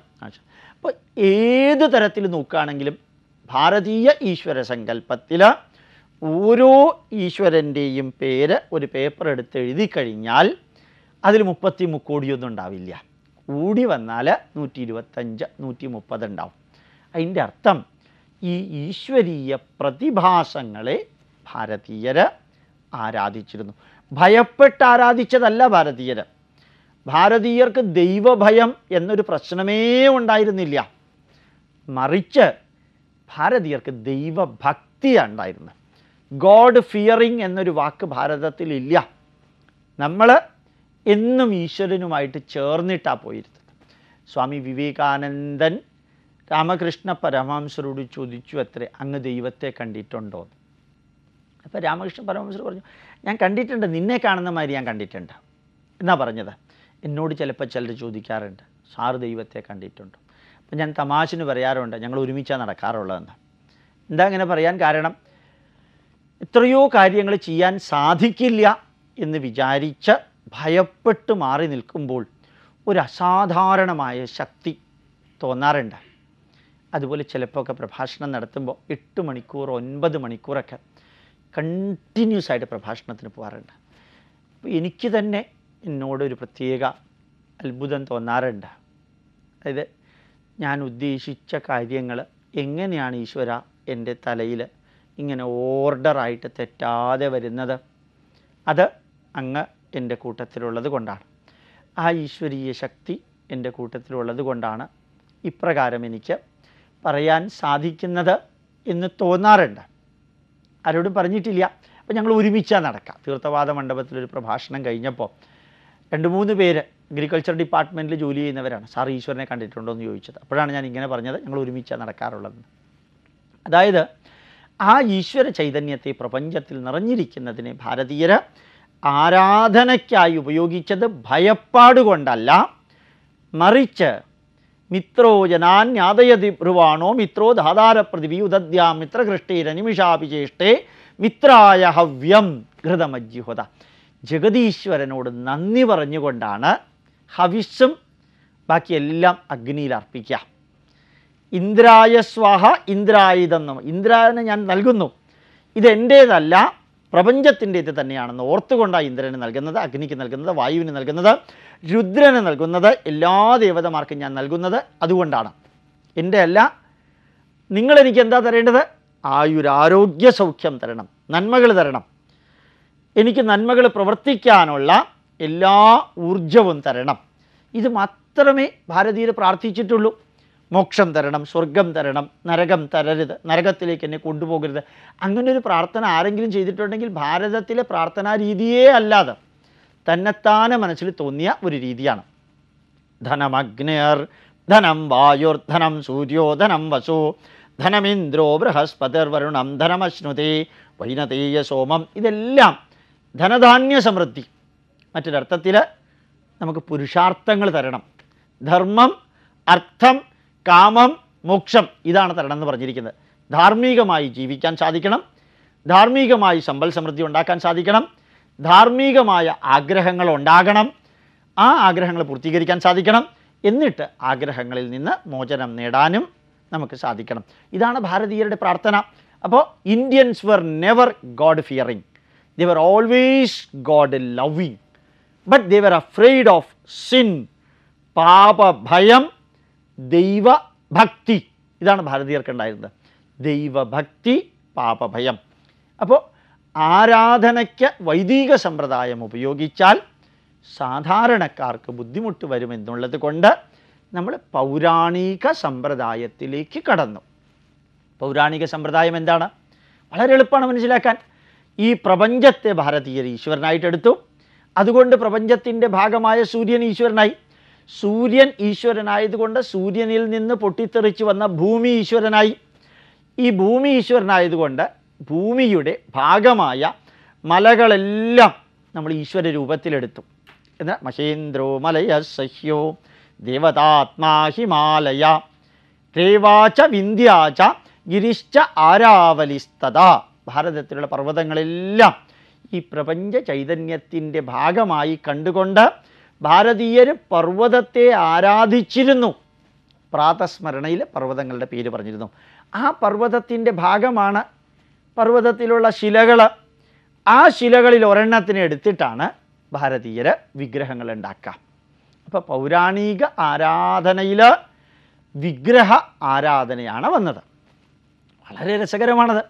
അപ്പോൾ ഏത് തരത്തിൽ നോക്കുകയാണെങ്കിലും ഭാരതീയ ഈശ്വര സങ്കല്പത്തിൽ ഓരോ ഈശ്വരന്റെയും പേര് ഒരു പേപ്പർ എടുത്ത് എഴുതി കഴിഞ്ഞാൽ അതിൽ മുപ്പത്തി മുക്കോടിയൊന്നും ഉണ്ടാവില്ല. കൂടി വന്നാൽ നൂറ്റി ഇരുപത്തഞ്ച് നൂറ്റി മുപ്പത് ഉണ്ടാവും. അതിന്റെ അർത്ഥം ഈ ഈശ്വരീയ പ്രതിഭാസങ്ങളെ ഭാരതീയർ ആരാധിച്ചിരുന്നു. ഭയപ്പെട്ട് ആരാധിച്ചതല്ല ഭാരതീയർ ഭാരതീയർക്ക് ദൈവഭയം എന്നൊരു പ്രശ്നമേ ഉണ്ടായിരുന്നില്ല. മറിച്ച് ഭാരതീയർക്ക് ദൈവഭക്തിയാണ് ഉണ്ടായിരുന്നത്. ഗോഡ് ഫിയറിങ് എന്നൊരു വാക്ക് ഭാരതത്തിലില്ല. നമ്മൾ എന്നും ഈശ്വരനുമായിട്ട് ചേർന്നിട്ടാ പോയിരുന്നത്. സ്വാമി വിവേകാനന്ദൻ രാമകൃഷ്ണ പരമഹംസരോട് ചോദിച്ചു അത്രേ അങ്ങ് ദൈവത്തെ കണ്ടിട്ടുണ്ടോ? അപ്പോൾ രാമകൃഷ്ണ പരമഹംസർ പറഞ്ഞു ഞാൻ കണ്ടിട്ടുണ്ട് നിന്നെ കാണുന്ന മാതിരി ഞാൻ കണ്ടിട്ടുണ്ട്. എന്നാ പറഞ്ഞത്? എന്നോട് ചിലപ്പോൾ ചിലർ ചോദിക്കാറുണ്ട് സാറ് ദൈവത്തെ കണ്ടിട്ടുണ്ടോ? അപ്പം ഞാൻ തമാശന് പറയാറുണ്ട് ഞങ്ങൾ ഒരുമിച്ചാണ് നടക്കാറുള്ളതെന്ന്. എന്താ അങ്ങനെ പറയാൻ കാരണം? എത്രയോ കാര്യങ്ങൾ ചെയ്യാൻ സാധിക്കില്ല എന്ന് വിചാരിച്ച് ഭയപ്പെട്ട് മാറി നിൽക്കുമ്പോൾ ഒരു അസാധാരണമായ ശക്തി തോന്നാറുണ്ട്. അതുപോലെ ചിലപ്പോൾ ഒക്കെ പ്രഭാഷണം നടത്തുമ്പോൾ എട്ട് മണിക്കൂർ ഒൻപത് മണിക്കൂറൊക്കെ കണ്ടിന്യൂസ് ആയിട്ട് പ്രഭാഷണത്തിന് പോകാറുണ്ട്. അപ്പോൾ എനിക്ക് തന്നെ എന്നോടൊരു പ്രത്യേക അത്ഭുതം തോന്നാറുണ്ട്. അതായത് ഞാൻ ഉദ്ദേശിച്ച കാര്യങ്ങൾ എങ്ങനെയാണ് ഈശ്വര എന്റെ തലയിൽ ഇങ്ങനെ ഓർഡറായിട്ട് തെറ്റാതെ വരുന്നത്? അത് അങ്ങ് എന്റെ കൂട്ടത്തിലുള്ളത് കൊണ്ടാണ്. ആ ഈശ്വരീയ ശക്തി എന്റെ കൂട്ടത്തിലുള്ളത് കൊണ്ടാണ് ഇപ്രകാരം എനിക്ക് പറയാൻ സാധിക്കുന്നത് എന്ന് തോന്നാറുണ്ട്. ആരോടും പറഞ്ഞിട്ടില്ല. അപ്പം ഞങ്ങൾ ഒരുമിച്ചാണ് നടക്കാം. തീർത്ഥവാദ മണ്ഡപത്തിലൊരു പ്രഭാഷണം കഴിഞ്ഞപ്പോൾ രണ്ട് മൂന്ന് പേര് അഗ്രികൾച്ചർ ഡിപ്പാർട്ട്മെന്റിൽ ജോലി ചെയ്യുന്നവരാണ്. സാർ ഈശ്വരനെ കണ്ടിട്ടുണ്ടോ? എന്ന് ചോദിച്ചത്. അപ്പോഴാണ് ഞാൻ ഇങ്ങനെ പറഞ്ഞത്. ഞങ്ങൾ ഒരുമിച്ചാണ് നടക്കാറുള്ളതെന്ന് അതായത് ആ ഈശ്വര ചൈതന്യത്തെ പ്രപഞ്ചത്തിൽ നിറഞ്ഞിരിക്കുന്നതിനെ ഭാരതീയർ ആരാധനയ്ക്കായി ഉപയോഗിച്ചത് ഭയപ്പാട് കൊണ്ടല്ല. മറിച്ച് മിത്രോ ജനാന്യാദയതി ബ്രുവാണോ മിത്രോ ധാതാരപ്രതിവി ഉദദ്യാം മിത്രകൃഷ്ടീരനിമിഷാഭിചേഷ്ടേ മിത്രായ ഹവ്യം ഘൃതമജ്യുഹത ജഗതീശ്വരനോട് നന്ദി പറഞ്ഞുകൊണ്ടാണ് ഹവിസ്സും ബാക്കിയെല്ലാം അഗ്നിയിൽ അർപ്പിക്കുക. ഇന്ദ്രായ സ്വാഹ ഇന്ദ്രായുധം ഇന്ദ്രായനെ ഞാൻ നൽകുന്നു. ഇതെന്റേതല്ല പ്രപഞ്ചത്തിന്റേത് തന്നെയാണെന്ന് ഓർത്തുകൊണ്ടാണ് ഇന്ദ്രന് നൽകുന്നത് അഗ്നിക്ക് നൽകുന്നത് വായുവിന് നൽകുന്നത് രുദ്രന് നൽകുന്നത് എല്ലാ ദേവതമാർക്കും ഞാൻ നൽകുന്നത് അതുകൊണ്ടാണ്. എന്റെ അല്ല നിങ്ങളെനിക്ക് എന്താ തരേണ്ടത്? ആയുരാരോഗ്യ സൗഖ്യം തരണം നന്മകൾ തരണം. എനിക്ക് നന്മകൾ പ്രവർത്തിക്കാനുള്ള എല്ലാ ഊർജവും തരണം. ഇത് മാത്രമേ ഭാരതീയർ പ്രാർത്ഥിച്ചിട്ടുള്ളൂ. മോക്ഷം തരണം സ്വർഗം തരണം നരകം തരരുത് നരകത്തിലേക്ക് എന്നെ കൊണ്ടുപോകരുത്. അങ്ങനെ ഒരു പ്രാർത്ഥന ആരെങ്കിലും ചെയ്തിട്ടുണ്ടെങ്കിൽ ഭാരതത്തിലെ പ്രാർത്ഥനാ രീതിയേ അല്ലാതെ തന്നെത്താനെ മനസ്സിൽ തോന്നിയ ഒരു രീതിയാണ്. ധനമഗ്നിയർ ധനം വായുർ ധനം സൂര്യോ ധനം വസു ധനമിന്ദ്രോ ബൃഹസ്പതിർ വരുണം ധനമശ്നുതേ വൈനതേയ സോമം ഇതെല്ലാം ധനധാന്യ സമൃദ്ധി. മറ്റൊരർത്ഥത്തിൽ നമുക്ക് പുരുഷാർത്ഥങ്ങൾ തരണം. ധർമ്മം അർത്ഥം കാമം മോക്ഷം ഇതാണ് തരണം എന്ന് പറഞ്ഞിരിക്കുന്നത്. ധാർമ്മികമായി ജീവിക്കാൻ സാധിക്കണം. ധാർമ്മികമായി സമ്പൽ സമൃദ്ധി ഉണ്ടാക്കാൻ സാധിക്കണം. ധാർമ്മികമായ ആഗ്രഹങ്ങൾ ഉണ്ടാകണം. ആ ആഗ്രഹങ്ങൾ പൂർത്തീകരിക്കാൻ സാധിക്കണം. എന്നിട്ട് ആഗ്രഹങ്ങളിൽ നിന്ന് മോചനം നേടാനും നമുക്ക് സാധിക്കണം. ഇതാണ് ഭാരതീയരുടെ പ്രാർത്ഥന. അപ്പോൾ Indians were never God fearing. They were always God loving but they were afraid of sin പാപഭയം ദൈവഭക്തി. ഇതാണ് ഭാരതീയർക്ക് ഉണ്ടായിരുന്നത്. ദൈവഭക്തി പാപഭയം. അപ്പോൾ ആരാധനയ്ക്ക് വൈദിക സമ്പ്രദായം ഉപയോഗിച്ചാൽ സാധാരണക്കാർക്ക് ബുദ്ധിമുട്ട് വരുമെന്നുള്ളത് കൊണ്ട് നമ്മൾ പൗരാണിക സമ്പ്രദായത്തിലേക്ക് കടന്നു. പൗരാണിക സമ്പ്രദായം എന്താണ്? വളരെ എളുപ്പമാണ് മനസ്സിലാക്കാൻ. ഈ പ്രപഞ്ചത്തെ ഭാരതീയർ ഈശ്വരനായിട്ടെടുത്തു. അതുകൊണ്ട് പ്രപഞ്ചത്തിന്റെ ഭാഗമായ സൂര്യൻ ഈശ്വരനായി. സൂര്യൻ ഈശ്വരനായതുകൊണ്ട് സൂര്യനിൽ നിന്ന് പൊട്ടിത്തെറിച്ച് വന്ന ഭൂമി ഈശ്വരനായി. ഈ ഭൂമി ഈശ്വരനായതുകൊണ്ട് ഭൂമിയുടെ ഭാഗമായ മലകളെല്ലാം നമ്മൾ ഈശ്വര രൂപത്തിലെടുത്തു. എന്നാൽ മഹേന്ദ്രോ മലയ സഹ്യോ ദേവതാത്മാ ഹിമാലയ രേവാച വിന്ധ്യാച ഗിരിശ്ച ആരാവലിസ്തത ഭാരതത്തിലുള്ള പർവതങ്ങളെല്ലാം ഈ പ്രപഞ്ച ചൈതന്യത്തിന്റെ ഭാഗമായി കണ്ടുകൊണ്ട് ഭാരതീയർ പർവതത്തെ ആരാധിച്ചിരുന്നു. പ്രാതസ്മരണയിൽ പർവതങ്ങളുടെ പേര് പറഞ്ഞിരുന്നു. ആ പർവതത്തിന്റെ ഭാഗമാണ് പർവതത്തിലുള്ള ശിലകൾ ആ ശിലകളിൽ ഒരെണ്ണത്തിന് എടുത്തിട്ടാണ് ഭാരതീയർ വിഗ്രഹങ്ങൾ ഉണ്ടാക്കുക. അപ്പോൾ പൗരാണിക ആരാധനയിൽ വിഗ്രഹ ആരാധനയാണ് വന്നത്. വളരെ രസകരമാണത്.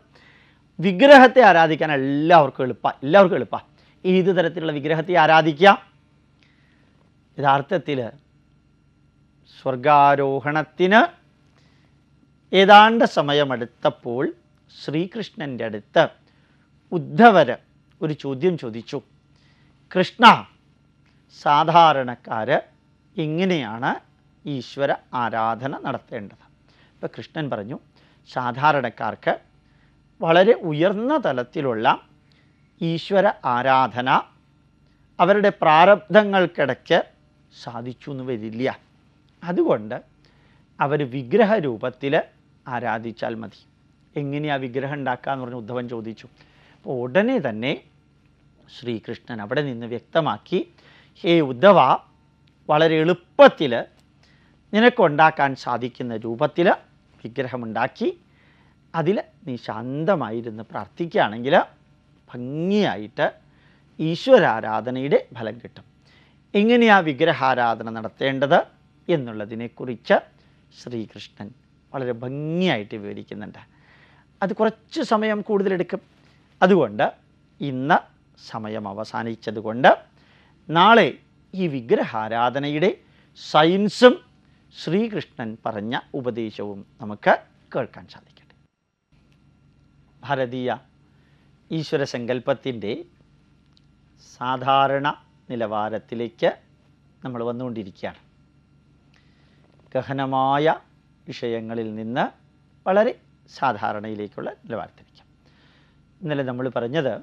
വിഗ്രഹത്തെ ആരാധിക്കാൻ എല്ലാവർക്കും എളുപ്പ എല്ലാവർക്കും എളുപ്പ. ഏത് തരത്തിലുള്ള വിഗ്രഹത്തെ ആരാധിക്കാം? യഥാർത്ഥത്തിൽ സ്വർഗാരോഹണത്തിന് ഏതാണ്ട് സമയമെടുത്തപ്പോൾ ശ്രീകൃഷ്ണന്റെ അടുത്ത് ഉദ്ധവർ ഒരു ചോദ്യം ചോദിച്ചു. കൃഷ്ണ സാധാരണക്കാർ എങ്ങനെയാണ് ഈശ്വര ആരാധന നടത്തേണ്ടത്? അപ്പോൾ കൃഷ്ണൻ പറഞ്ഞു സാധാരണക്കാർക്ക് വളരെ ഉയർന്ന തലത്തിലുള്ള ഈശ്വര ആരാധന അവരുടെ പ്രാരബ്ധങ്ങൾക്കിടയ്ക്ക് സാധിച്ചു എന്ന് വരില്ല. അതുകൊണ്ട് അവർ വിഗ്രഹ രൂപത്തിൽ ആരാധിച്ചാൽ മതി. എങ്ങനെയാ വിഗ്രഹം ഉണ്ടാക്കുക എന്ന് പറഞ്ഞ് ഉദ്ധവൻ ചോദിച്ചു. അപ്പോൾ ഉടനെ തന്നെ ശ്രീകൃഷ്ണൻ അവിടെ നിന്ന് വ്യക്തമാക്കി ഹേ ഉദ്ധവ വളരെ എളുപ്പത്തിൽ നിനക്കുണ്ടാക്കാൻ സാധിക്കുന്ന രൂപത്തിൽ വിഗ്രഹമുണ്ടാക്കി അതിൽ നീ ശാന്തമായിരുന്ന് പ്രാർത്ഥിക്കുകയാണെങ്കിൽ ഭംഗിയായിട്ട് ഈശ്വരാരാധനയുടെ ഫലം കിട്ടും. എങ്ങനെയാ വിഗ്രഹാരാധന നടത്തേണ്ടത് എന്നുള്ളതിനെക്കുറിച്ച് ശ്രീകൃഷ്ണൻ വളരെ ഭംഗിയായിട്ട് വിവരിക്കുന്നുണ്ട്. അത് കുറച്ച് സമയം കൂടുതലെടുക്കും. അതുകൊണ്ട് ഇന്ന് സമയം അവസാനിച്ചതുകൊണ്ട് നാളെ ഈ വിഗ്രഹാരാധനയുടെ സയൻസും ശ്രീകൃഷ്ണൻ പറഞ്ഞ ഉപദേശവും നമുക്ക് കേൾക്കാൻ സാധിക്കട്ടെ. ഭാരതീയ ഈശ്വരസങ്കല്പത്തിന്റെ സാധാരണ നിലവാരത്തിലേക്ക് നമ്മൾ വന്നുകൊണ്ടിരിക്കുകയാണ്. ഗഹനമായ വിഷയങ്ങളിൽ നിന്ന് വളരെ സാധാരണയിലേക്കുള്ള നിലവാരത്തിലേക്ക്. ഇന്നലെ നമ്മൾ പറഞ്ഞത്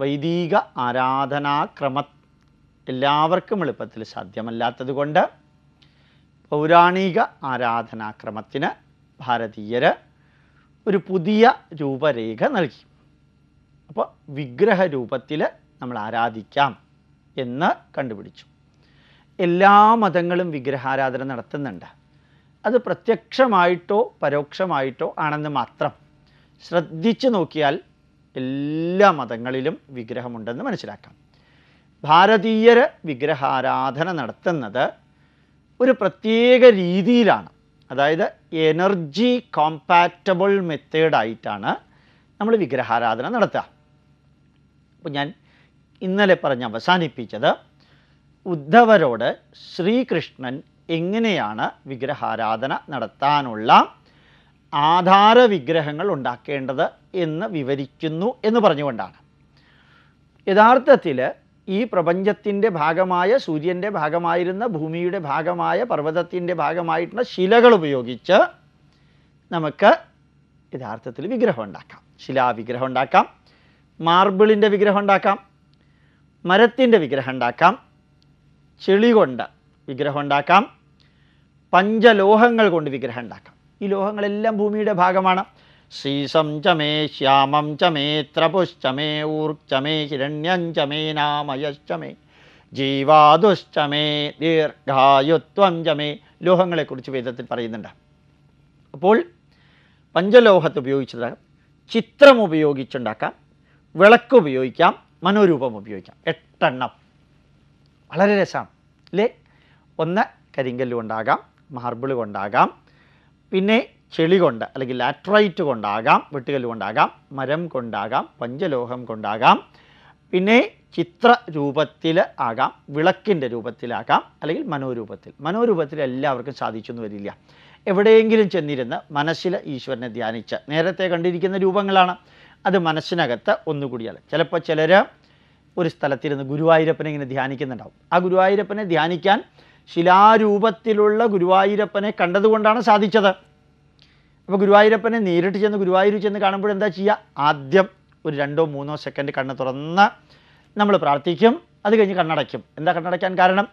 വൈദിക ആരാധനാക്രമ എല്ലാവർക്കും എളുപ്പത്തിൽ സാധ്യമല്ലാത്തത് കൊണ്ട് പൗരാണിക ആരാധനാക്രമത്തിന് ഭാരതീയർ ഒരു പുതിയ രൂപരേഖ നൽകി. അപ്പോൾ വിഗ്രഹ രൂപത്തിൽ നമ്മൾ ആരാധിക്കാം. എന്ന് കണ്ടുപിടിച്ചു. എല്ലാ മതങ്ങളും വിഗ്രഹാരാധന നടത്തുന്നുണ്ട്. അത് പ്രത്യക്ഷമായിട്ടോ പരോക്ഷമായിട്ടോ ആണെന്ന് മാത്രം ശ്രദ്ധിച്ചു നോക്കിയാൽ എല്ലാ മതങ്ങളിലും വിഗ്രഹമുണ്ടെന്ന് മനസ്സിലാക്കാം. ഭാരതീയർ വിഗ്രഹാരാധന നടത്തുന്നത് ഒരു പ്രത്യേക രീതിയിലാണ്. അതായത് എനർജി കോമ്പാറ്റബിൾ മെത്തേഡായിട്ടാണ് നമ്മൾ വിഗ്രഹാരാധന നടത്തുക. അപ്പോൾ ഞാൻ ഇന്നലെ പറഞ്ഞ് അവസാനിപ്പിച്ചത് ഉദ്ധവരോട് ശ്രീകൃഷ്ണൻ എങ്ങനെയാണ് വിഗ്രഹാരാധന നടത്താനുള്ള ആധാര വിഗ്രഹങ്ങൾ ഉണ്ടാക്കേണ്ടത് എന്ന് വിവരിക്കുന്നു എന്ന് പറഞ്ഞുകൊണ്ടാണ്. യഥാർത്ഥത്തിൽ ഈ പ്രപഞ്ചത്തിന്റെ ഭാഗമായ സൂര്യന്റെ ഭാഗമായിരുന്ന ഭൂമിയുടെ ഭാഗമായ പർവതത്തിന്റെ ഭാഗമായിട്ടുള്ള ശിലകൾ ഉപയോഗിച്ച് നമുക്ക് യഥാർത്ഥത്തിൽ വിഗ്രഹം ഉണ്ടാക്കാം. ശിലാവിഗ്രഹം ഉണ്ടാക്കാം. മാർബിളിന്റെ വിഗ്രഹം ഉണ്ടാക്കാം. മരത്തിന്റെ വിഗ്രഹം ഉണ്ടാക്കാം. ചെളി കൊണ്ട് വിഗ്രഹം ഉണ്ടാക്കാം. പഞ്ചലോഹങ്ങൾ കൊണ്ട് വിഗ്രഹം ഉണ്ടാക്കാം. ഈ ലോഹങ്ങളെല്ലാം ഭൂമിയുടെ ഭാഗമാണ്. ശ്രീസം ചമേ ശ്യാമം ചമേ ത്രപുശ്ചമേ ഊർച്ചമേ ഹിരണ്യം ചമേ നാമയശ്ചമേ ജീവാദുശ്ചമേ ദീർഘായുത്വം ചമേ ലോഹങ്ങളെക്കുറിച്ച് വേദത്തിൽ പറയുന്നുണ്ട്. അപ്പോൾ പഞ്ചലോഹത്ത് ഉപയോഗിച്ചത് ചിത്രം ഉപയോഗിച്ചുണ്ടാക്കാം. വിളക്ക് ഉപയോഗിക്കാം. മനോരൂപം ഉപയോഗിക്കാം. എട്ടെണ്ണം. വളരെ രസമാണ് അല്ലേ ഒന്ന് കരിങ്കല്ല് കൊണ്ടാകാം മാർബിൾ കൊണ്ടാകാം പിന്നെ ചെളി കൊണ്ട് അല്ലെങ്കിൽ ലാറ്ററൈറ്റ് കൊണ്ടാകാം വെട്ടുകല്ല് കൊണ്ടാകാം മരം കൊണ്ടാകാം പഞ്ചലോഹം കൊണ്ടാകാം പിന്നെ ചിത്ര രൂപത്തിൽ ആകാം വിളക്കിന്റെ രൂപത്തിലാകാം അല്ലെങ്കിൽ മനോരൂപത്തിൽ. മനോരൂപത്തിൽ എല്ലാവർക്കും സാധിച്ചൊന്നും വരില്ല. എവിടെയെങ്കിലും ചെന്നിരുന്ന് മനസ്സിൽ ഈശ്വരനെ ധ്യാനിച്ച് നേരത്തെ കണ്ടിരിക്കുന്ന രൂപങ്ങളാണ്. അത് മനസ്സിനകത്ത് ഒന്നുകൂടിയാണ് ചിലപ്പോൾ ചിലർ ഒരു സ്ഥലത്തിരുന്ന് ഗുരുവായൂരപ്പനെ ഇങ്ങനെ ധ്യാനിക്കുന്നുണ്ടാവും. ആ ഗുരുവായൂരപ്പനെ ധ്യാനിക്കാൻ ശിലാരൂപത്തിലുള്ള ഗുരുവായൂരപ്പനെ കണ്ടതുകൊണ്ടാണ് സാധിച്ചത്. അപ്പോൾ ഗുരുവായൂരപ്പനെ നേരിട്ട് ചെന്ന് ഗുരുവായൂർ ചെന്ന് കാണുമ്പോൾ എന്താ ചെയ്യുക ആദ്യം ഒരു രണ്ടോ മൂന്നോ സെക്കൻഡ് കണ്ണ് തുറന്ന് നമ്മൾ പ്രാർത്ഥിക്കും. അത് കഴിഞ്ഞ് കണ്ണടയ്ക്കും. എന്താ കണ്ണടയ്ക്കാൻ കാരണം?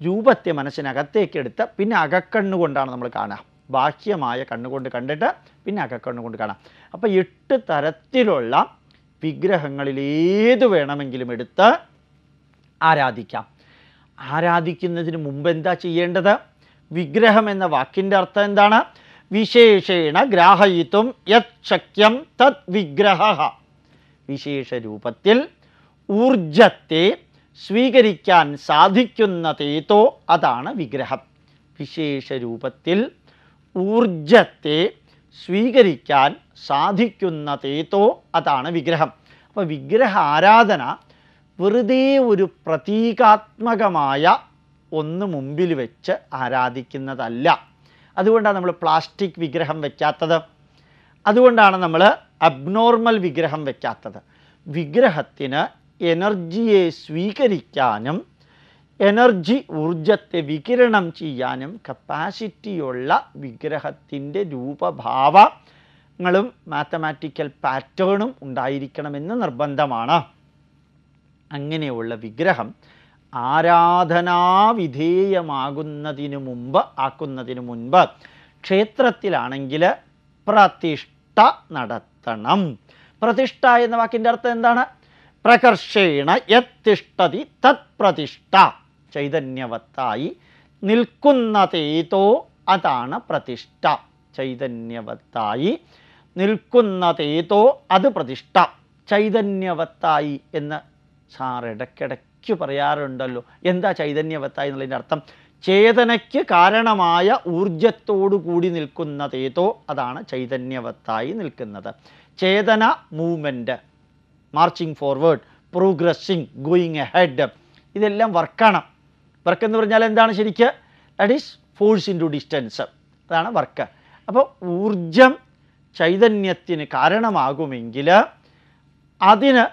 രൂപത്തെ മനസ്സിനകത്തേക്ക് എടുത്ത് പിന്നെ അകക്കണ്ണുകൊണ്ടാണ് നമ്മൾ കാണുക. ബാഹ്യമായ കണ്ണുകൊണ്ട് കണ്ടിട്ട് പിന്നെ അകക്കണ്ണുകൊണ്ട് കാണാം. അപ്പോൾ എട്ട് തരത്തിലുള്ള വിഗ്രഹങ്ങളിൽ ഏത് വേണമെങ്കിലും എടുത്ത് ആരാധിക്കാം. ആരാധിക്കുന്നതിന് മുമ്പ് എന്താ ചെയ്യേണ്ടത്? വിഗ്രഹം എന്ന വാക്കിന്റെ അർത്ഥം എന്താണ്? വിശേഷേണ ഗ്രാഹയിത്വം യത് ശക്യം തത് വിഗ്രഹ. വിശേഷ രൂപത്തിൽ ഊർജത്തെ സ്വീകരിക്കാൻ സാധിക്കുന്ന തേത്തോ അതാണ് വിഗ്രഹം. വിശേഷ രൂപത്തിൽ ഊർജത്തെ സ്വീകരിക്കാൻ സാധിക്കുന്ന തേത്തോ അതാണ് വിഗ്രഹം. അപ്പോൾ വിഗ്രഹ ആരാധന വെറുതെ ഒരു പ്രതീകാത്മകമായ ഒന്ന് മുമ്പിൽ വെച്ച് ആരാധിക്കുന്നതല്ല. അതുകൊണ്ടാണ് നമ്മൾ പ്ലാസ്റ്റിക് വിഗ്രഹം വയ്ക്കാത്തത് അതുകൊണ്ടാണ് നമ്മൾ അബ്നോർമൽ വിഗ്രഹം വയ്ക്കാത്തത് വിഗ്രഹത്തിന് എനർജിയെ സ്വീകരിക്കാനും എനർജി ഊർജത്തെ വികിരണം ചെയ്യാനും കപ്പാസിറ്റിയുള്ള വിഗ്രഹത്തിന്റെ രൂപഭാവങ്ങളും മാത്തമാറ്റിക്കൽ പാറ്റേണും ഉണ്ടായിരിക്കണമെന്ന് നിർബന്ധമാണ്. അങ്ങനെയുള്ള വിഗ്രഹം ആരാധനാവിധേയമാകുന്നതിനു മുമ്പ് ആക്കുന്നതിനു മുൻപ് ക്ഷേത്രത്തിലാണെങ്കിൽ പ്രതിഷ്ഠ നടത്തണം. പ്രതിഷ്ഠ എന്ന വാക്കിന്റെ അർത്ഥം എന്താണ്? പ്രകർഷേണ യത്തിഷ്ടതി തത് പ്രതിഷ്ഠ ചൈതന്യവത്തായി നിൽക്കുന്നതേതോ അതാണ് പ്രതിഷ്ഠ. ചൈതന്യവത്തായി നിൽക്കുന്നതേതോ അത് പ്രതിഷ്ഠ. ചൈതന്യവത്തായി എന്ന് സാർ ഇടയ്ക്കിടയ്ക്ക് പറയാറുണ്ടല്ലോ. എന്താ ചൈതന്യവത്തായി എന്നുള്ളതിന്റെ അർത്ഥം? ചേതനയ്ക്ക് കാരണമായ ഊർജത്തോടു കൂടി നിൽക്കുന്നതേതോ അതാണ് ചൈതന്യവത്തായി നിൽക്കുന്നത്. ചേതന movement marching forward progressing going ahead ഇതെല്ലാം വർക്കാണ്. വർക്ക് എന്ന് പറഞ്ഞാൽ എന്താണ് ശരിക്ക്? That is force into distance അതാണ് വർക്ക്. അപ്പോൾ ഊർജം ചൈതന്യത്തിന് കാരണമാകുമെങ്കിൽ അതിന്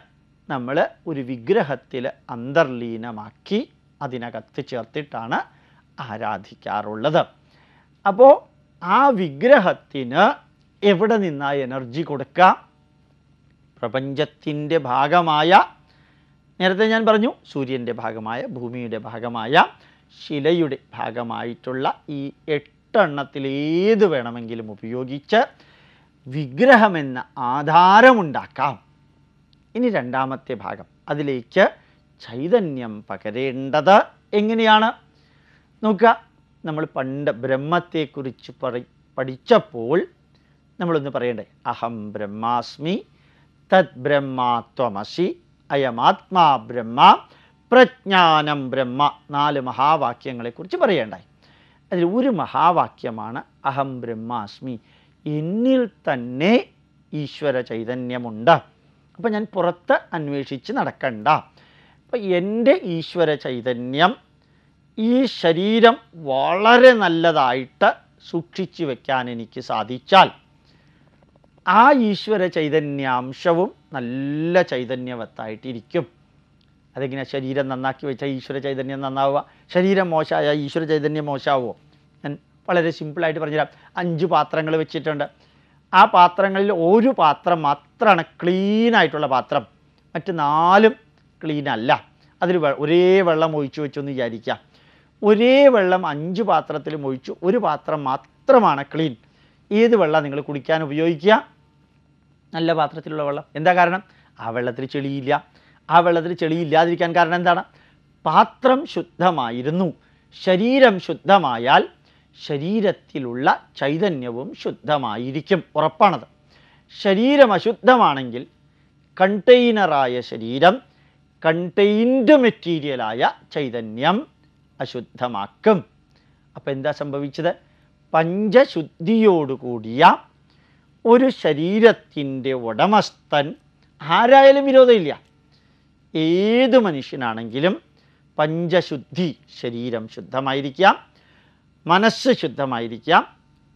നമ്മൾ ഒരു വിഗ്രഹത്തിൽ അന്തർലീനമാക്കി അതിനകത്ത് ചേർത്തിട്ടാണ് ആരാധിക്കാറുള്ളത്. അപ്പോൾ ആ വിഗ്രഹത്തിന് എവിടെ നിന്നാ എനർജി കൊടുക്കാം പ്രപഞ്ചത്തിന്റെ ഭാഗമായ നേരത്തെ ഞാൻ പറഞ്ഞു സൂര്യന്റെ ഭാഗമായ ഭൂമിയുടെ ഭാഗമായ ശിലയുടെ ഭാഗമായിട്ടുള്ള ഈ എട്ടെണ്ണത്തിൽ ഏത് വേണമെങ്കിലും ഉപയോഗിച്ച് വിഗ്രഹമെന്ന ആധാരമുണ്ടാക്കാം. ഇനി രണ്ടാമത്തെ ഭാഗം. അതിലേക്ക് ചൈതന്യം പകരേണ്ടത് എങ്ങനെയാണ്? നോക്കുക നമ്മൾ പണ്ട് ബ്രഹ്മത്തെക്കുറിച്ച് പഠിച്ചപ്പോൾ നമ്മളൊന്ന് പറയണ്ടേ? അഹം ബ്രഹ്മാസ്മി തത് ബ്രഹ്മാത്വമസി അയമാത്മാ ബ്രഹ്മ പ്രജ്ഞാനം ബ്രഹ്മ നാല് മഹാവാക്യങ്ങളെക്കുറിച്ച് പറയേണ്ടായി. അതിൽ ഒരു മഹാവാക്യമാണ് അഹം ബ്രഹ്മാസ്മി. എന്നിൽ തന്നെ ഈശ്വര ചൈതന്യമുണ്ട്. അപ്പം ഞാൻ പുറത്ത് അന്വേഷിച്ച് നടക്കണ്ട. അപ്പം എന്റെ ഈശ്വര ചൈതന്യം ഈ ശരീരം വളരെ നല്ലതായിട്ട് സൂക്ഷിച്ചു വയ്ക്കാൻ എനിക്ക് സാധിച്ചാൽ ആ ഈശ്വര ചൈതന്യാംശവും നല്ല ചൈതന്യവത്തായിട്ടിരിക്കും. അതെങ്ങനെ ശരീരം നന്നാക്കി വെച്ചാൽ ഈശ്വര ചൈതന്യം നന്നാവുക? ശരീരം മോശമായ ഈശ്വര ചൈതന്യം മോശമാവുമോ ഞാൻ വളരെ സിമ്പിളായിട്ട് പറഞ്ഞുതരാം. അഞ്ച് പാത്രങ്ങൾ വെച്ചിട്ടുണ്ട്. ആ പാത്രങ്ങളിൽ ഒരു പാത്രം മാത്രമാണ് ക്ലീനായിട്ടുള്ള പാത്രം. മറ്റ് നാലും ക്ലീനല്ല. അതിൽ ഒരേ വെള്ളം ഒഴിച്ചു വെച്ചെന്ന് വിചാരിക്കാം ഒരേ വെള്ളം അഞ്ച് പാത്രത്തിലും ഒഴിച്ചു ഒരു പാത്രം മാത്രമാണ് ക്ലീൻ. ഏത് വെള്ളം നിങ്ങൾ കുടിക്കാൻ ഉപയോഗിക്കുക? നല്ല പാത്രത്തിലുള്ള വെള്ളം. എന്താ കാരണം? ആ വെള്ളത്തിൽ ചെളിയില്ല. ആ വെള്ളത്തിൽ ചെളിയില്ലാതിരിക്കാൻ കാരണം എന്താണ്? പാത്രം ശുദ്ധമായിരുന്നു. ശരീരം ശുദ്ധമായാൽ ശരീരത്തിലുള്ള ചൈതന്യവും ശുദ്ധമായിരിക്കും. ഉറപ്പാണത്. ശരീരം അശുദ്ധമാണെങ്കിൽ കണ്ടെയ്നറായ ശരീരം കണ്ടെയ്ൻഡ് മെറ്റീരിയലായ ചൈതന്യം അശുദ്ധമാക്കും. അപ്പോൾ എന്താ സംഭവിച്ചത്? പഞ്ചശുദ്ധിയോടുകൂടിയ ഒരു ശരീരത്തിന്റെ ഉടമസ്ഥൻ ആരായാലും വിരോധമില്ല. ഏത് മനുഷ്യനാണെങ്കിലും പഞ്ചശുദ്ധി ശരീരം ശുദ്ധമായിരിക്കാം മനസ്സ് ശുദ്ധമായിരിക്കാം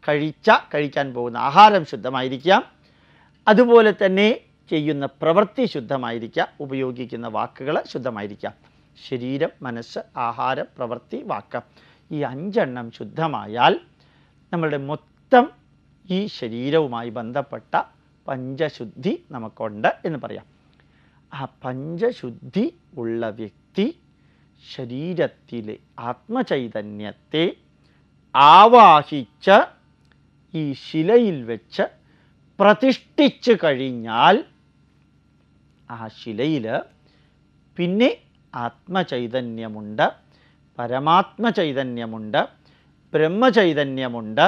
കഴിച്ച കഴിക്കാൻ പോകുന്ന ആഹാരം ശുദ്ധമായിരിക്കാം അതുപോലെ തന്നെ ചെയ്യുന്ന പ്രവൃത്തി ശുദ്ധമായിരിക്കാം ഉപയോഗിക്കുന്ന വാക്കുകൾ ശുദ്ധമായിരിക്കാം. ശരീരം മനസ്സ് ആഹാരം പ്രവൃത്തി വാക്ക് ഈ അഞ്ചെണ്ണം ശുദ്ധമായാൽ നമ്മളുടെ മൊത്തം ഈ ശരീരവുമായി ബന്ധപ്പെട്ട പഞ്ചശുദ്ധി നമുക്കുണ്ട് എന്ന് പറയാം. ആ പഞ്ചശുദ്ധി ഉള്ള വ്യക്തി ശരീരത്തിലെ ആത്മചൈതന്യത്തെ ആവാഹിച്ച് ഈ ശിലയിൽ വെച്ച് പ്രതിഷ്ഠിച്ചു കഴിഞ്ഞാൽ ആ ശിലയിൽ പിന്നെ ആത്മചൈതന്യമുണ്ട് പരമാത്മചൈതന്യമുണ്ട് ബ്രഹ്മചൈതന്യമുണ്ട്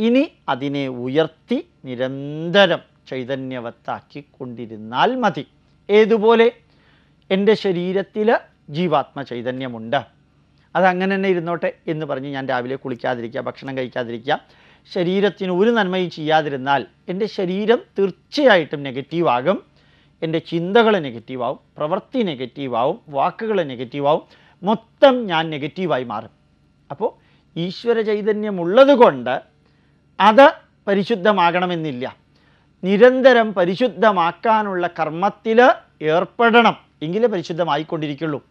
ഇനി അതിനെ ഉയർത്തി നിരന്തരം ചൈതന്യവത്താക്കിക്കൊണ്ടിരുന്നാൽ മതി. ഏതുപോലെ? എന്റെ ശരീരത്തിൽ ജീവാത്മ ചൈതന്യമുണ്ട്. അതങ്ങനെ തന്നെ ഇരുന്നോട്ടെ എന്ന് പറഞ്ഞ് ഞാൻ രാവിലെ കുളിക്കാതിരിക്കുക ഭക്ഷണം കഴിക്കാതിരിക്കുക. ശരീരത്തിന് ഒരു നന്മയും ചെയ്യാതിരുന്നാൽ എന്റെ ശരീരം തീർച്ചയായിട്ടും നെഗറ്റീവാകും. എന്റെ ചിന്തകൾ നെഗറ്റീവാവും പ്രവൃത്തി നെഗറ്റീവാവും വാക്കുകൾ നെഗറ്റീവാവും. മൊത്തം ഞാൻ നെഗറ്റീവായി മാറും. അപ്പോൾ ഈശ്വര ചൈതന്യമുള്ളത് ഉള്ളതുകൊണ്ട് അത് പരിശുദ്ധമാകണമെന്നില്ല. നിരന്തരം പരിശുദ്ധമാക്കാനുള്ള കർമ്മത്തിൽ ഏർപ്പെടണം എങ്കിലേ പരിശുദ്ധമായിക്കൊണ്ടിരിക്കുള്ളൂ.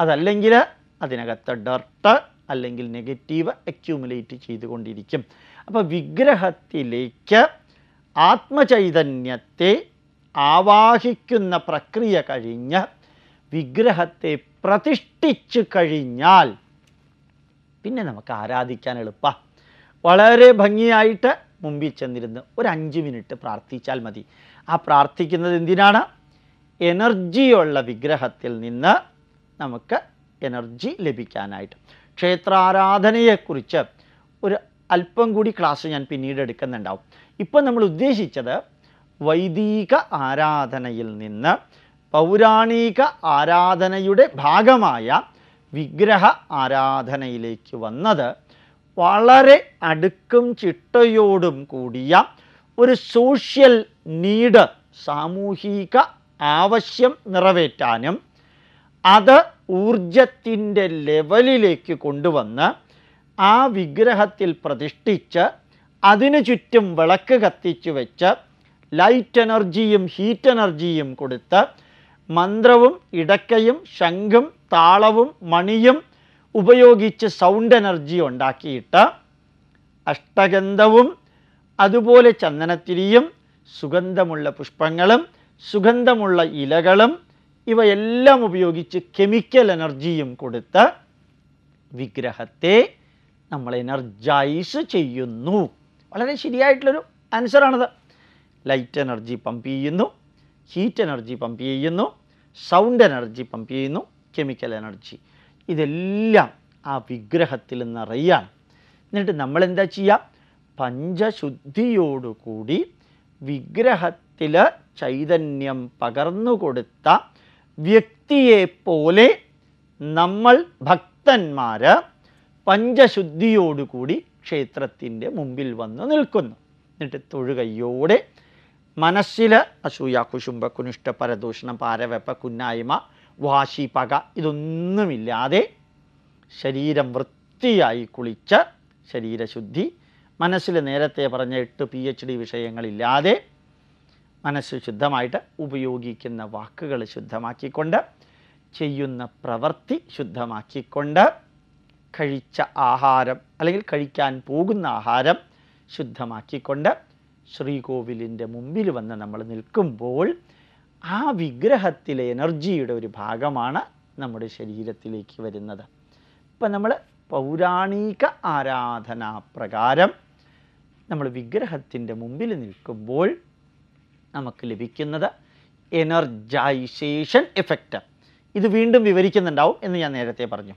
അതല്ലെങ്കിൽ അതിനകത്ത് ഡർട്ട് അല്ലെങ്കിൽ നെഗറ്റീവ് അക്യൂമുലേറ്റ് ചെയ്തുകൊണ്ടിരിക്കും. അപ്പോൾ വിഗ്രഹത്തിലേക്ക് ആത്മചൈതന്യത്തെ ആവാഹിക്കുന്ന പ്രക്രിയ കഴിഞ്ഞ് വിഗ്രഹത്തെ പ്രതിഷ്ഠിച്ചു കഴിഞ്ഞാൽ പിന്നെ നമുക്ക് ആരാധിക്കാൻ എളുപ്പ. വളരെ ഭംഗിയായിട്ട് മുമ്പിൽ ചെന്നിരുന്ന് ഒരു അഞ്ച് മിനിറ്റ് പ്രാർത്ഥിച്ചാൽ മതി. ആ പ്രാർത്ഥിക്കുന്നത് എന്തിനാണ്? എനർജിയുള്ള വിഗ്രഹത്തിൽ നിന്ന് നമുക്ക് എനർജി ലഭിക്കാനായിട്ട്. ക്ഷേത്രാരാധനയെക്കുറിച്ച് ഒരു അല്പം കൂടി ക്ലാസ് ഞാൻ പിന്നീട് എടുക്കുന്നുണ്ടാവും. ഇപ്പം നമ്മൾ ഉദ്ദേശിച്ചത് വൈദിക ആരാധനയിൽ നിന്ന് പൗരാണിക ആരാധനയുടെ ഭാഗമായ വിഗ്രഹ ആരാധനയിലേക്ക് വന്നത് വളരെ അടുക്കും ചിട്ടയോടും കൂടിയ ഒരു സോഷ്യൽ നീഡ് സാമൂഹിക ആവശ്യം നിറവേറ്റാനും അത് ഊർജത്തിന്റെ ലെവലിലേക്ക് കൊണ്ടുവന്ന് ആ വിഗ്രഹത്തിൽ പ്രതിഷ്ഠിച്ച് അതിനു ചുറ്റും വിളക്ക് കത്തിച്ചു വെച്ച് ലൈറ്റ് എനർജിയും ഹീറ്റ് എനർജിയും കൊടുത്ത് മന്ത്രവും ഇടക്കയും ശംഖും താളവും മണിയും ഉപയോഗിച്ച് സൗണ്ട് എനർജി ഉണ്ടാക്കിയിട്ട് അഷ്ടഗന്ധവും അതുപോലെ ചന്ദനത്തിരിയും സുഗന്ധമുള്ള പുഷ്പങ്ങളും സുഗന്ധമുള്ള ഇലകളും ഇവയെല്ലാം ഉപയോഗിച്ച് കെമിക്കൽ എനർജിയും കൊടുത്ത് വിഗ്രഹത്തെ നമ്മൾ എനർജൈസ് ചെയ്യുന്നു. വളരെ ശരിയായിട്ടുള്ളൊരു ആൻസറാണത്. ലൈറ്റ് എനർജി പമ്പ് ചെയ്യുന്നു ഹീറ്റ് എനർജി പമ്പ് ചെയ്യുന്നു സൗണ്ട് എനർജി പമ്പ് ചെയ്യുന്നു കെമിക്കൽ എനർജി. ഇതെല്ലാം ആ വിഗ്രഹത്തിൽ നിറയാണ് എന്നിട്ട് നമ്മളെന്താ ചെയ്യുക പഞ്ചശുദ്ധിയോടുകൂടി വിഗ്രഹത്തിൽ ചൈതന്യം പകർന്നു കൊടുത്ത വ്യക്തിയെപ്പോലെ നമ്മൾ ഭക്തന്മാർ പഞ്ചശുദ്ധിയോടുകൂടി ക്ഷേത്രത്തിന്റെ മുമ്പിൽ വന്ന് നിൽക്കുന്നു. എന്നിട്ട് തൊഴുകയ്യോടെ മനസ്സിൽ അസൂയ കുശുംബ കുനിഷ്ഠ പരദൂഷണം പാരവെപ്പ കുന്നായ്മ വാശി പക ഇതൊന്നുമില്ലാതെ ശരീരം വൃത്തിയായി കുളിച്ച് ശരീരശുദ്ധി. മനസ്സിൽ നേരത്തെ പറഞ്ഞ എട്ട് പി എച്ച് ഡി വിഷയങ്ങളില്ലാതെ മനസ്സ് ശുദ്ധമായിട്ട് ഉപയോഗിക്കുന്ന വാക്കുകൾ ശുദ്ധമാക്കിക്കൊണ്ട് ചെയ്യുന്ന പ്രവൃത്തി ശുദ്ധമാക്കിക്കൊണ്ട് കഴിച്ച ആഹാരം അല്ലെങ്കിൽ കഴിക്കാൻ പോകുന്ന ആഹാരം ശുദ്ധമാക്കിക്കൊണ്ട് ശ്രീകോവിലിന്റെ മുമ്പിൽ വന്ന് നമ്മൾ നിൽക്കുമ്പോൾ ആ വിഗ്രഹത്തിലെ എനർജിയുടെ ഒരു ഭാഗമാണ് നമ്മുടെ ശരീരത്തിലേക്ക് വരുന്നത്. ഇപ്പം നമ്മൾ പൗരാണിക ആരാധനാ പ്രകാരം നമ്മൾ വിഗ്രഹത്തിന്റെ മുമ്പിൽ നിൽക്കുമ്പോൾ നമുക്ക് ലഭിക്കുന്നത് എനർജൈസേഷൻ എഫക്റ്റ്. ഇത് വീണ്ടും വിവരിക്കുന്നുണ്ടാവും എന്ന് ഞാൻ നേരത്തെ പറഞ്ഞു.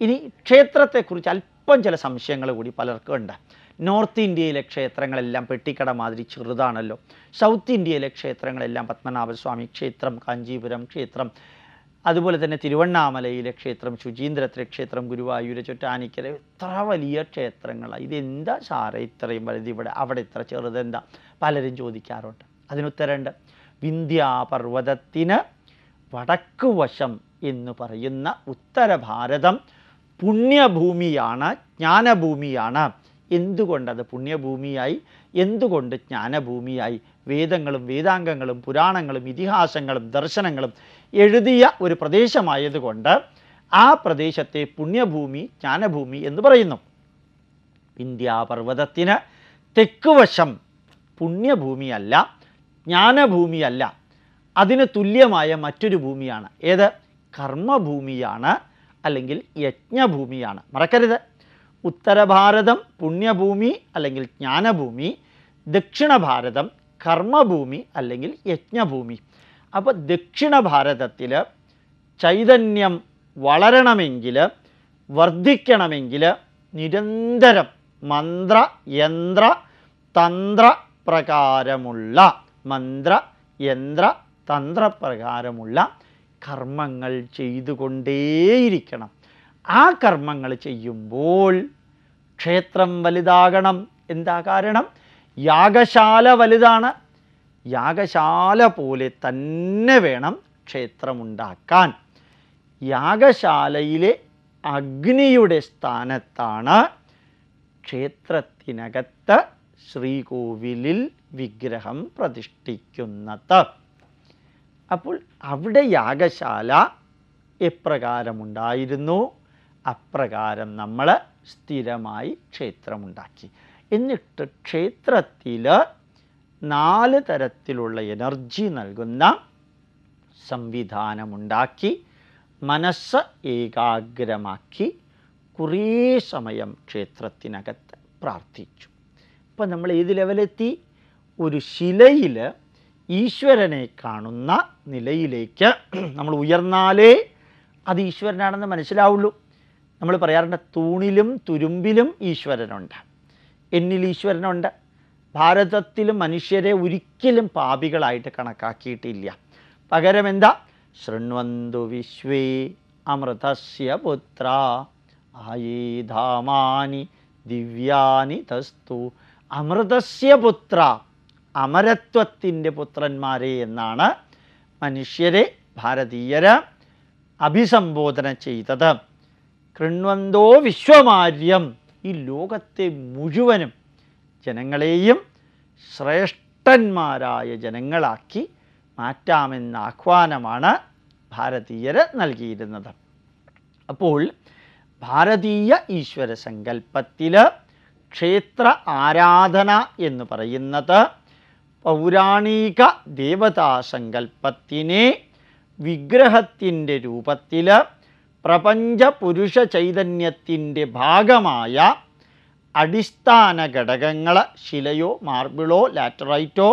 ഇനി ക്ഷേത്രത്തെക്കുറിച്ച് അല്പം ചില സംശയങ്ങൾ കൂടി പലർക്കും ഉണ്ട്. നോർത്ത് ഇന്ത്യയിലെ ക്ഷേത്രങ്ങളെല്ലാം പെട്ടിക്കട മാതിരി ചെറുതാണല്ലോ. സൗത്ത് ഇന്ത്യയിലെ ക്ഷേത്രങ്ങളെല്ലാം പത്മനാഭസ്വാമി ക്ഷേത്രം കാഞ്ചീപുരം ക്ഷേത്രം അതുപോലെ തന്നെ തിരുവണ്ണാമലയിലെ ക്ഷേത്രം ശുചീന്ദ്രത്തിലെ ക്ഷേത്രം ഗുരുവായൂര് ചൊറ്റാനിക്കര ഇത്ര വലിയ ക്ഷേത്രങ്ങളാണ് ഇതെന്താ സാറേ ഇത്രയും വലുത് ഇവിടെ? അവിടെ ഇത്ര ചെറുതെന്താ? പലരും ചോദിക്കാറുണ്ട്. അതിനുത്തരമുണ്ട് വിന്ധ്യാപർവതത്തിന് വടക്കുവശം എന്ന് പറയുന്ന ഉത്തരഭാരതം പുണ്യഭൂമിയാണ് ജ്ഞാനഭൂമിയാണ്. എന്തുകൊണ്ടത് പുണ്യഭൂമിയായി? എന്തുകൊണ്ട് ജ്ഞാനഭൂമിയായി? വേദങ്ങളും വേദാംഗങ്ങളും പുരാണങ്ങളും ഇതിഹാസങ്ങളും ദർശനങ്ങളും എഴുതിയ ഒരു പ്രദേശമായതുകൊണ്ട് ആ പ്രദേശത്തെ പുണ്യഭൂമി ജ്ഞാനഭൂമി എന്ന് പറയുന്നു. വിന്ധ്യാപർവതത്തിന് തെക്കുവശം പുണ്യഭൂമിയല്ല ജ്ഞാനഭൂമിയല്ല. അതിന് തുല്യമായ മറ്റൊരു ഭൂമിയാണ്. ഏത്? കർമ്മഭൂമിയാണ് അല്ലെങ്കിൽ യജ്ഞഭൂമിയാണ്. മറക്കരുത്. ഉത്തരഭാരതം പുണ്യഭൂമി അല്ലെങ്കിൽ ജ്ഞാനഭൂമി ദക്ഷിണഭാരതം കർമ്മഭൂമി അല്ലെങ്കിൽ യജ്ഞഭൂമി. അപ്പോൾ ദക്ഷിണഭാരതത്തിൽ ചൈതന്യം വളരണമെങ്കിൽ വർദ്ധിക്കണമെങ്കിൽ നിരന്തരം മന്ത്ര യന്ത്ര തന്ത്ര പ്രകാരമുള്ള മന്ത്ര യന്ത്ര തന്ത്രപ്രകാരമുള്ള കർമ്മങ്ങൾ ചെയ്തുകൊണ്ടേയിരിക്കണം. ആ കർമ്മങ്ങൾ ചെയ്യുമ്പോൾ ക്ഷേത്രം വലുതാകണം. എന്താ കാരണം? യാഗശാല വലുതാണ്. യാഗശാല പോലെ തന്നെ വേണം ക്ഷേത്രമുണ്ടാക്കാൻ. യാഗശാലയിലെ അഗ്നിയുടെ സ്ഥാനത്താണ് ക്ഷേത്രത്തിനകത്ത് ശ്രീകോവിലിൽ വിഗ്രഹം പ്രതിഷ്ഠിക്കുന്നത്. അപ്പോൾ അവിടെ യാഗശാല എപ്രകാരമുണ്ടായിരുന്നു? അപ്രകാരം നമ്മൾ സ്ഥിരമായി ക്ഷേത്രമുണ്ടാക്കി. എന്നിട്ട് ക്ഷേത്രത്തിൽ നാല് തരത്തിലുള്ള എനർജി നൽകുന്ന സംവിധാനമുണ്ടാക്കി മനസ്സ് ഏകാഗ്രമാക്കി കുറേ സമയം ക്ഷേത്രത്തിനകത്ത് പ്രാർത്ഥിച്ചു. ഇപ്പം നമ്മൾ ഏത് ലെവലെത്തി? ഒരു ശിലയിൽ ഈശ്വരനെ കാണുന്ന നിലയിലേക്ക് നമ്മൾ ഉയർന്നാലേ അത് ഈശ്വരനാണെന്ന് മനസ്സിലാവുള്ളൂ. നമ്മൾ പറയാറുണ്ട് തൂണിലും തുരുമ്പിലും ഈശ്വരനുണ്ട്. എന്നിൽ ഈശ്വരനുണ്ട്. ഭാരതത്തിൽ മനുഷ്യരെ ഒരിക്കലും പാപികളായിട്ട് കണക്കാക്കിയിട്ടില്ല. പകരം എന്താ? ശൃണ്വന്തു വിശ്വേ അമൃതസ്യ പുത്ര ആയേധാമാനി ദിവ്യാനി തസ്തു. അമൃതസ്യ പുത്ര അമരത്വത്തിന്റെ പുത്രന്മാരെ എന്നാണ് മനുഷ്യരെ ഭാരതീയർ അഭിസംബോധന ചെയ്തത്. കൃണ്വന്തോ വിശ്വമാര്യം ഈ ലോകത്തെ മുഴുവനും ജനങ്ങളെയും ശ്രേഷ്ഠന്മാരായ ജനങ്ങളാക്കി മാറ്റാമെന്ന ആഹ്വാനമാണ് ഭാരതീയർ നൽകിയിരുന്നത്. അപ്പോൾ ഭാരതീയ ഈശ്വര സങ്കല്പത്തിൽ ക്ഷേത്ര ആരാധന എന്ന് പറയുന്നത് പൗരാണിക ദേവതാസങ്കല്പത്തിനെ വിഗ്രഹത്തിന്റെ രൂപത്തിൽ പ്രപഞ്ച പുരുഷ ചൈതന്യത്തിന്റെ ഭാഗമായ അടിസ്ഥാന ഘടകങ്ങൾ ശിലയോ മാർബിളോ ലാറ്ററൈറ്റോ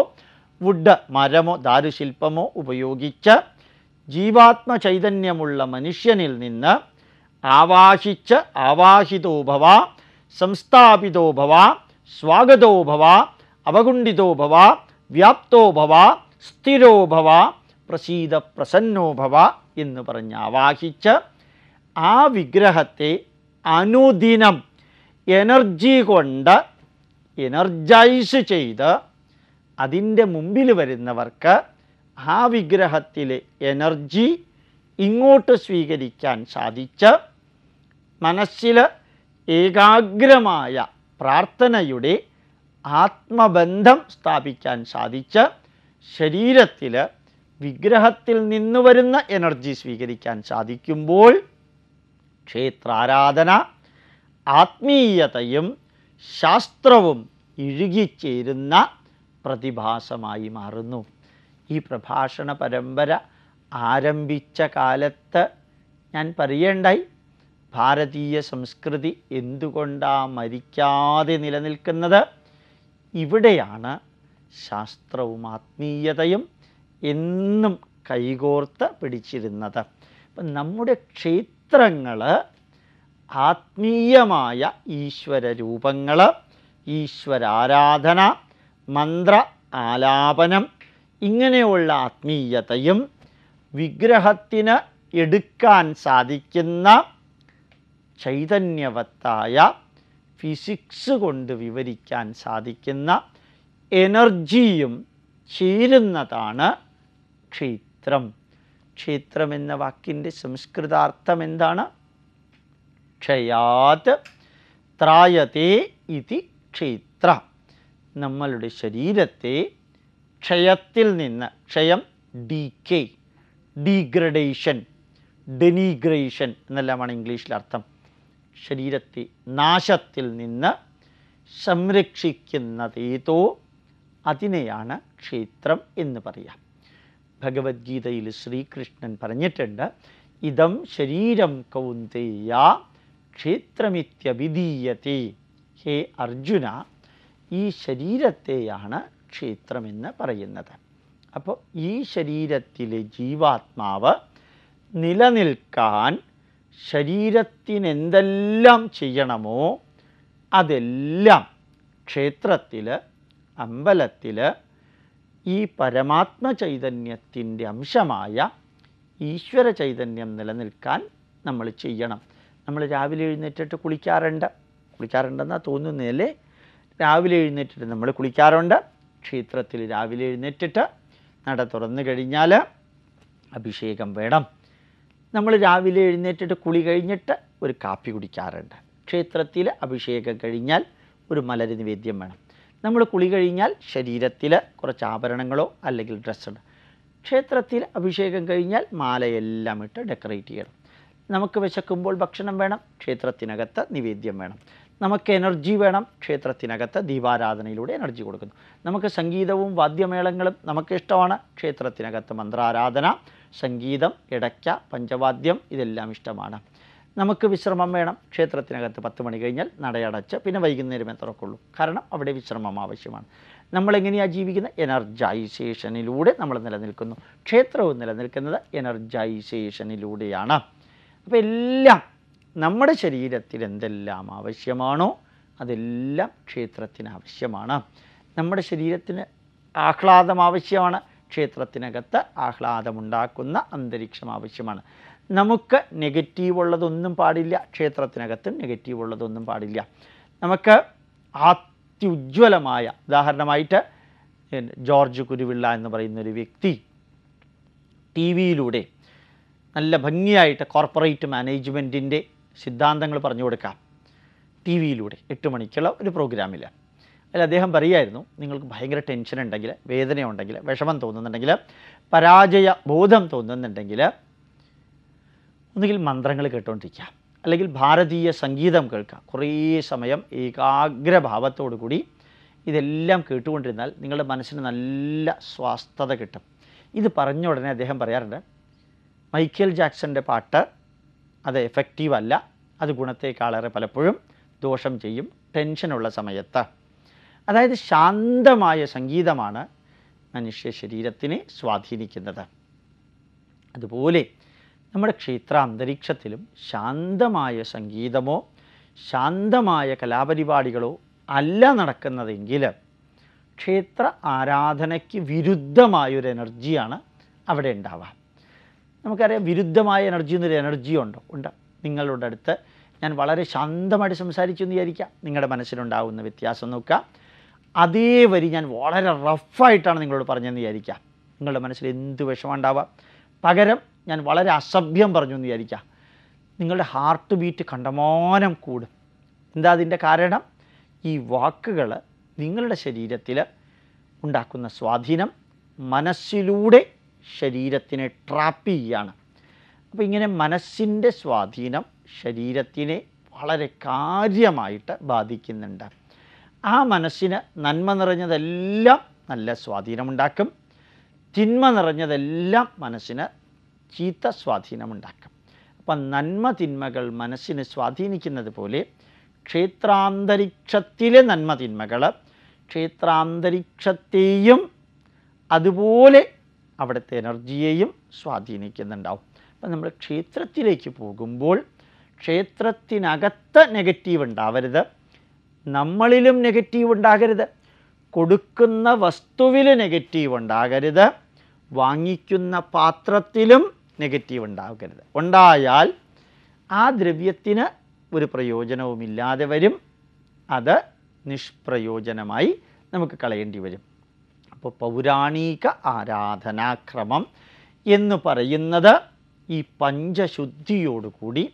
വുഡ് മരമോ ദാരുശില്പമോ ഉപയോഗിച്ച് ജീവാത്മ ചൈതന്യമുള്ള മനുഷ്യനിൽ നിന്ന് ആവാഹിച്ച് ആവാഹിതോഭവ സംസ്ഥാപിതോഭവ സ്വാഗതോഭവ ഭവ വ്യാപ്തോഭവ സ്ഥിരോഭവ പ്രസീത പ്രസന്നോഭവ എന്ന് പറഞ്ഞ് ആവാഹിച്ച് ആ വിഗ്രഹത്തെ അനുദിനം എനർജി കൊണ്ട് എനർജൈസ് ചെയ്ത് അതിന്റെ മുമ്പിൽ വരുന്നവർക്ക് ആ വിഗ്രഹത്തിലെ എനർജി ഇങ്ങോട്ട് സ്വീകരിക്കാൻ സാധിച്ച് മനസ്സിൽ ഏകാഗ്രമായ പ്രാർത്ഥനയുടെ ആത്മബന്ധം സ്ഥാപിക്കാൻ സാധിച്ച് ശരീരത്തിൽ വിഗ്രഹത്തിൽ നിന്ന് വരുന്ന എനർജി സ്വീകരിക്കാൻ സാധിക്കുമ്പോൾ ക്ഷേത്രാരാധന ആത്മീയതയും ശാസ്ത്രവും ഇഴുകിച്ചേരുന്ന പ്രതിഭാസമായി മാറുന്നു. ഈ പ്രഭാഷണ പരമ്പര ആരംഭിച്ച കാലത്ത് ഞാൻ പറയേണ്ടായി ഭാരതീയ സംസ്കൃതി എന്തുകൊണ്ടാ മരിക്കാതെ നിലനിൽക്കുന്നത്? ഇവിടെയാണ് ശാസ്ത്രവും ആത്മീയതയും എന്നും കൈകോർത്ത് പിടിച്ചിരുന്നത്. അപ്പം നമ്മുടെ ക്ഷേത്രങ്ങൾ ആത്മീയമായ ഈശ്വര രൂപങ്ങൾ ഈശ്വരാരാധന മന്ത്ര ആലാപനം ഇങ്ങനെയുള്ള ആത്മീയതയും വിഗ്രഹത്തിന് എടുക്കാൻ സാധിക്കുന്ന ചൈതന്യവത്തായ ഫിസിക്സ് കൊണ്ട് വിവരിക്കാൻ സാധിക്കുന്ന എനർജിയും ചേരുന്നതാണ് ക്ഷേത്രം. ക്ഷേത്രം എന്ന വാക്കിന്റെ സംസ്കൃതാർത്ഥം എന്താണ്? ക്ഷയാത് ത്രായതേ ഇതി ക്ഷേത്ര. നമ്മളുടെ ശരീരത്തെ ക്ഷയത്തിൽ നിന്ന് ക്ഷയം ഡി കെ ഡീഗ്രഡേഷൻ ഡെനീഗ്രേഷൻ എന്നെല്ലാമാണ് ഇംഗ്ലീഷിൽ അർത്ഥം. ശരീരത്തെ നാശത്തിൽ നിന്ന് സംരക്ഷിക്കുന്നതേതോ അതിനെയാണ് ക്ഷേത്രം എന്ന് പറയാം. ഭഗവത്ഗീതയിൽ ശ്രീകൃഷ്ണൻ പറഞ്ഞിട്ടുണ്ട് ഇതം ശരീരം കൗന്തേയ ക്ഷേത്രമിത്യഭിധീയത്തെ. ഹേ അർജുന ഈ ശരീരത്തെയാണ് ക്ഷേത്രമെന്ന് പറയുന്നത്. അപ്പോൾ ഈ ശരീരത്തിലെ ജീവാത്മാവ് നിലനിൽക്കാൻ ശരീരത്തിനെന്തെല്ലാം ചെയ്യണമോ അതെല്ലാം ക്ഷേത്രത്തിൽ അമ്പലത്തിൽ ഈ പരമാത്മ ചൈതന്യത്തിന്റെ അംശമായ ഈശ്വര ചൈതന്യം നിലനിൽക്കാൻ നമ്മൾ ചെയ്യണം. നമ്മൾ രാവിലെ എഴുന്നേറ്റിട്ട് കുളിക്കാറുണ്ട്. കുളിക്കാറുണ്ടെന്നാണ് തോന്നുന്നതല്ലേ രാവിലെ എഴുന്നേറ്റിട്ട് നമ്മൾ കുളിക്കാറുണ്ട്. ക്ഷേത്രത്തിൽ രാവിലെ എഴുന്നേറ്റിട്ട് നട തുറന്നു കഴിഞ്ഞാൽ അഭിഷേകം വേണം. നമ്മൾ രാവിലെ എഴുന്നേറ്റിട്ട് കുളി കഴിഞ്ഞിട്ട് ഒരു കാപ്പി കുടിക്കാറുണ്ട്. ക്ഷേത്രത്തിൽ അഭിഷേകം കഴിഞ്ഞാൽ ഒരു മലര് നിവേദ്യം വേണം. നമ്മൾ കുളി കഴിഞ്ഞാൽ ശരീരത്തിൽ കുറച്ച് ആഭരണങ്ങളോ അല്ലെങ്കിൽ ഡ്രസ്സുണ്ട് ക്ഷേത്രത്തിൽ അഭിഷേകം കഴിഞ്ഞാൽ മാലയെല്ലാം ഇട്ട് ഡെക്കറേറ്റ് ചെയ്യണം. നമുക്ക് വിശക്കുമ്പോൾ ഭക്ഷണം വേണം ക്ഷേത്രത്തിനകത്ത് നിവേദ്യം വേണം. നമുക്ക് എനർജി വേണം ക്ഷേത്രത്തിനകത്ത് ദീപാരാധനയിലൂടെ എനർജി കൊടുക്കുന്നു. നമുക്ക് സംഗീതവും വാദ്യമേളങ്ങളും നമുക്ക് ഇഷ്ടമാണ്. ക്ഷേത്രത്തിനകത്ത് മന്ത്രാരാധന സംഗീതം ഇടയ്ക്ക പഞ്ചവാദ്യം ഇതെല്ലാം ഇഷ്ടമാണ്. നമുക്ക് വിശ്രമം വേണം. ക്ഷേത്രത്തിനകത്ത് പത്ത് മണി കഴിഞ്ഞാൽ നടയടച്ച് പിന്നെ വൈകുന്നേരമേ തുറക്കുള്ളൂ. കാരണം അവിടെ വിശ്രമം ആവശ്യമാണ്. നമ്മളെങ്ങനെയാണ് ജീവിക്കുന്നത്? എനർജൈസേഷനിലൂടെ നമ്മൾ നിലനിൽക്കുന്നു. ക്ഷേത്രവും നിലനിൽക്കുന്നത് എനർജൈസേഷനിലൂടെയാണ്. അപ്പോൾ എല്ലാം നമ്മുടെ ശരീരത്തിൽ എന്തെല്ലാം ആവശ്യമാണോ അതെല്ലാം ക്ഷേത്രത്തിന് ആവശ്യമാണ്. നമ്മുടെ ശരീരത്തിന് ആഹ്ലാദം ആവശ്യമാണ്. ക്ഷേത്രത്തിനകത്ത് ആഹ്ലാദമുണ്ടാക്കുന്ന അന്തരീക്ഷം ആവശ്യമാണ്. നമുക്ക് നെഗറ്റീവ് ഉള്ളതൊന്നും പാടില്ല ക്ഷേത്രത്തിനകത്തും നെഗറ്റീവ് ഉള്ളതൊന്നും പാടില്ല. നമുക്ക് അത്യുജ്വലമായ ഉദാഹരണമായിട്ട് ജോർജ് കുരുവിള്ള എന്ന് പറയുന്ന ഒരു വ്യക്തി ടി വിയിലൂടെ നല്ല ഭംഗിയായിട്ട് കോർപ്പറേറ്റ് മാനേജ്മെന്റിന്റെ സിദ്ധാന്തങ്ങൾ പറഞ്ഞു കൊടുക്കാം. ടി വിയിലൂടെ എട്ട് മണിക്കുള്ള ഒരു പ്രോഗ്രാമിൽ അതിൽ അദ്ദേഹം പറയുമായിരുന്നു നിങ്ങൾക്ക് ഭയങ്കര ടെൻഷൻ ഉണ്ടെങ്കിൽ വേദന ഉണ്ടെങ്കിൽ വിഷമം തോന്നുന്നുണ്ടെങ്കിൽ പരാജയ ബോധം തോന്നുന്നുണ്ടെങ്കിൽ ഒന്നുകിൽ മന്ത്രങ്ങൾ കേട്ടുകൊണ്ടിരിക്കുക അല്ലെങ്കിൽ ഭാരതീയ സംഗീതം കേൾക്കുക കുറേ സമയം ഏകാഗ്രഭാവത്തോടു കൂടി ഇതെല്ലാം കേട്ടുകൊണ്ടിരുന്നാൽ നിങ്ങളുടെ മനസ്സിന് നല്ല സ്വാസ്ഥത കിട്ടും. ഇത് പറഞ്ഞ ഉടനെ അദ്ദേഹം പറയാറുണ്ട് മൈക്കൽ ജാക്സന്റെ പാട്ട് അത് എഫക്റ്റീവ് അല്ല അത് ഗുണത്തേക്കാളേറെ പലപ്പോഴും ദോഷം ചെയ്യും ടെൻഷനുള്ള സമയത്ത്. അതായത് ശാന്തമായ സംഗീതമാണ് മനുഷ്യ ശരീരത്തിനെ സ്വാധീനിക്കുന്നത്. അതുപോലെ നമ്മുടെ ക്ഷേത്ര അന്തരീക്ഷത്തിലും ശാന്തമായ സംഗീതമോ ശാന്തമായ കലാപരിപാടികളോ അല്ല നടക്കുന്നതെങ്കിൽ ക്ഷേത്ര ആരാധനയ്ക്ക് വിരുദ്ധമായൊരു എനർജിയാണ് അവിടെ ഉണ്ടാവുക. നമുക്കറിയാം വിരുദ്ധമായ എനർജി എന്നൊരു എനർജി ഉണ്ടോ? ഉണ്ട്. നിങ്ങളുടെ അടുത്ത് ഞാൻ വളരെ ശാന്തമായിട്ട് സംസാരിച്ചു എന്ന് വിചാരിക്കാം. നിങ്ങളുടെ മനസ്സിലുണ്ടാകുന്ന വ്യത്യാസം നോക്കുക അതേ വരി ഞാൻ വളരെ റഫായിട്ടാണ് നിങ്ങളോട് പറഞ്ഞതെന്ന് വിചാരിക്കുക നിങ്ങളുടെ മനസ്സിൽ എന്ത് വിഷമം ഉണ്ടാവുക പകരം ഞാൻ വളരെ അസഭ്യം പറഞ്ഞു എന്ന് വിചാരിക്കുക നിങ്ങളുടെ ഹാർട്ട് ബീറ്റ് കണ്ടമാനം കൂടും. എന്താ അതിന്റെ കാരണം? ഈ വാക്കുകൾ നിങ്ങളുടെ ശരീരത്തിൽ ഉണ്ടാക്കുന്ന സ്വാധീനം മനസ്സിലൂടെ ശരീരത്തിനെ ട്രാപ്പ് ചെയ്യുകയാണ് അപ്പോൾ ഇങ്ങനെ മനസ്സിന്റെ സ്വാധീനം ശരീരത്തിനെ വളരെ കാര്യമായിട്ട് ബാധിക്കുന്നുണ്ട്. ആ മനസ്സിന് നന്മ നിറഞ്ഞതെല്ലാം നല്ല സ്വാധീനമുണ്ടാക്കും. തിന്മ നിറഞ്ഞതെല്ലാം മനസ്സിന് ചീത്ത സ്വാധീനമുണ്ടാക്കും. അപ്പം നന്മ തിന്മകൾ മനസ്സിനെ സ്വാധീനിക്കുന്നത് പോലെ ക്ഷേത്രാന്തരീക്ഷത്തിലെ നന്മ തിന്മകൾ ക്ഷേത്രാന്തരീക്ഷത്തെയും അതുപോലെ അവിടുത്തെ എനർജിയെയും സ്വാധീനിക്കുന്നുണ്ടാവും. അപ്പം നമ്മൾ ക്ഷേത്രത്തിലേക്ക് പോകുമ്പോൾ ക്ഷേത്രത്തിനകത്ത് നെഗറ്റീവ് ഉണ്ടാവരുത്. നമ്മളിലും നെഗറ്റീവ് ഉണ്ടാകരുത്. കൊടുക്കുന്ന വസ്തുവിൽ നെഗറ്റീവ് ഉണ്ടാകരുത്. വാങ്ങിക്കുന്ന പാത്രത്തിലും നെഗറ്റീവ് ഉണ്ടാകരുത് ഉണ്ടായാൽ ആ ദ്രവ്യത്തിന് ഒരു പ്രയോജനവുമില്ലാതെ വരും. അത് നിഷ്പ്രയോജനമായി നമുക്ക് കളയേണ്ടി വരും. അപ്പോൾ പൗരാണിക ആരാധനാക്രമം എന്ന് പറയുന്നത് ഈ പഞ്ചശുദ്ധിയോടുകൂടി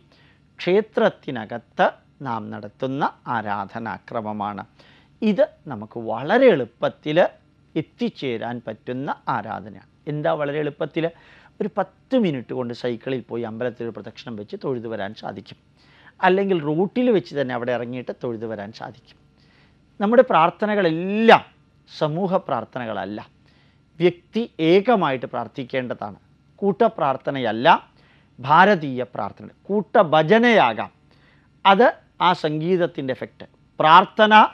ക്ഷേത്രത്തിനകത്ത് നാം നടത്തുന്ന ആരാധനാക്രമമാണ്. ഇത് നമുക്ക് വളരെ എളുപ്പത്തിൽ എത്തിച്ചേരാൻ പറ്റുന്ന ആരാധന എന്താ വളരെ എളുപ്പത്തിൽ ഒരു പത്ത് മിനിറ്റ് കൊണ്ട് സൈക്കിളിൽ പോയി അമ്പലത്തിൽ ഒരു പ്രദക്ഷിണം വെച്ച് തൊഴുതു വരാൻ സാധിക്കും. അല്ലെങ്കിൽ റൂട്ടിൽ വെച്ച് തന്നെ അവിടെ ഇറങ്ങിയിട്ട് തൊഴുതു വരാൻ സാധിക്കും. നമ്മുടെ പ്രാർത്ഥനകളെല്ലാം സമൂഹ പ്രാർത്ഥനകളല്ല. വ്യക്തി ഏകമായിട്ട് പ്രാർത്ഥിക്കേണ്ടതാണ്. കൂട്ടപ്രാർത്ഥനയല്ല ഭാരതീയ പ്രാർത്ഥന കൂട്ടഭജനയാകാം. അത് ആ സംഗീതത്തിന്റെ എഫക്റ്റ് പ്രാർത്ഥന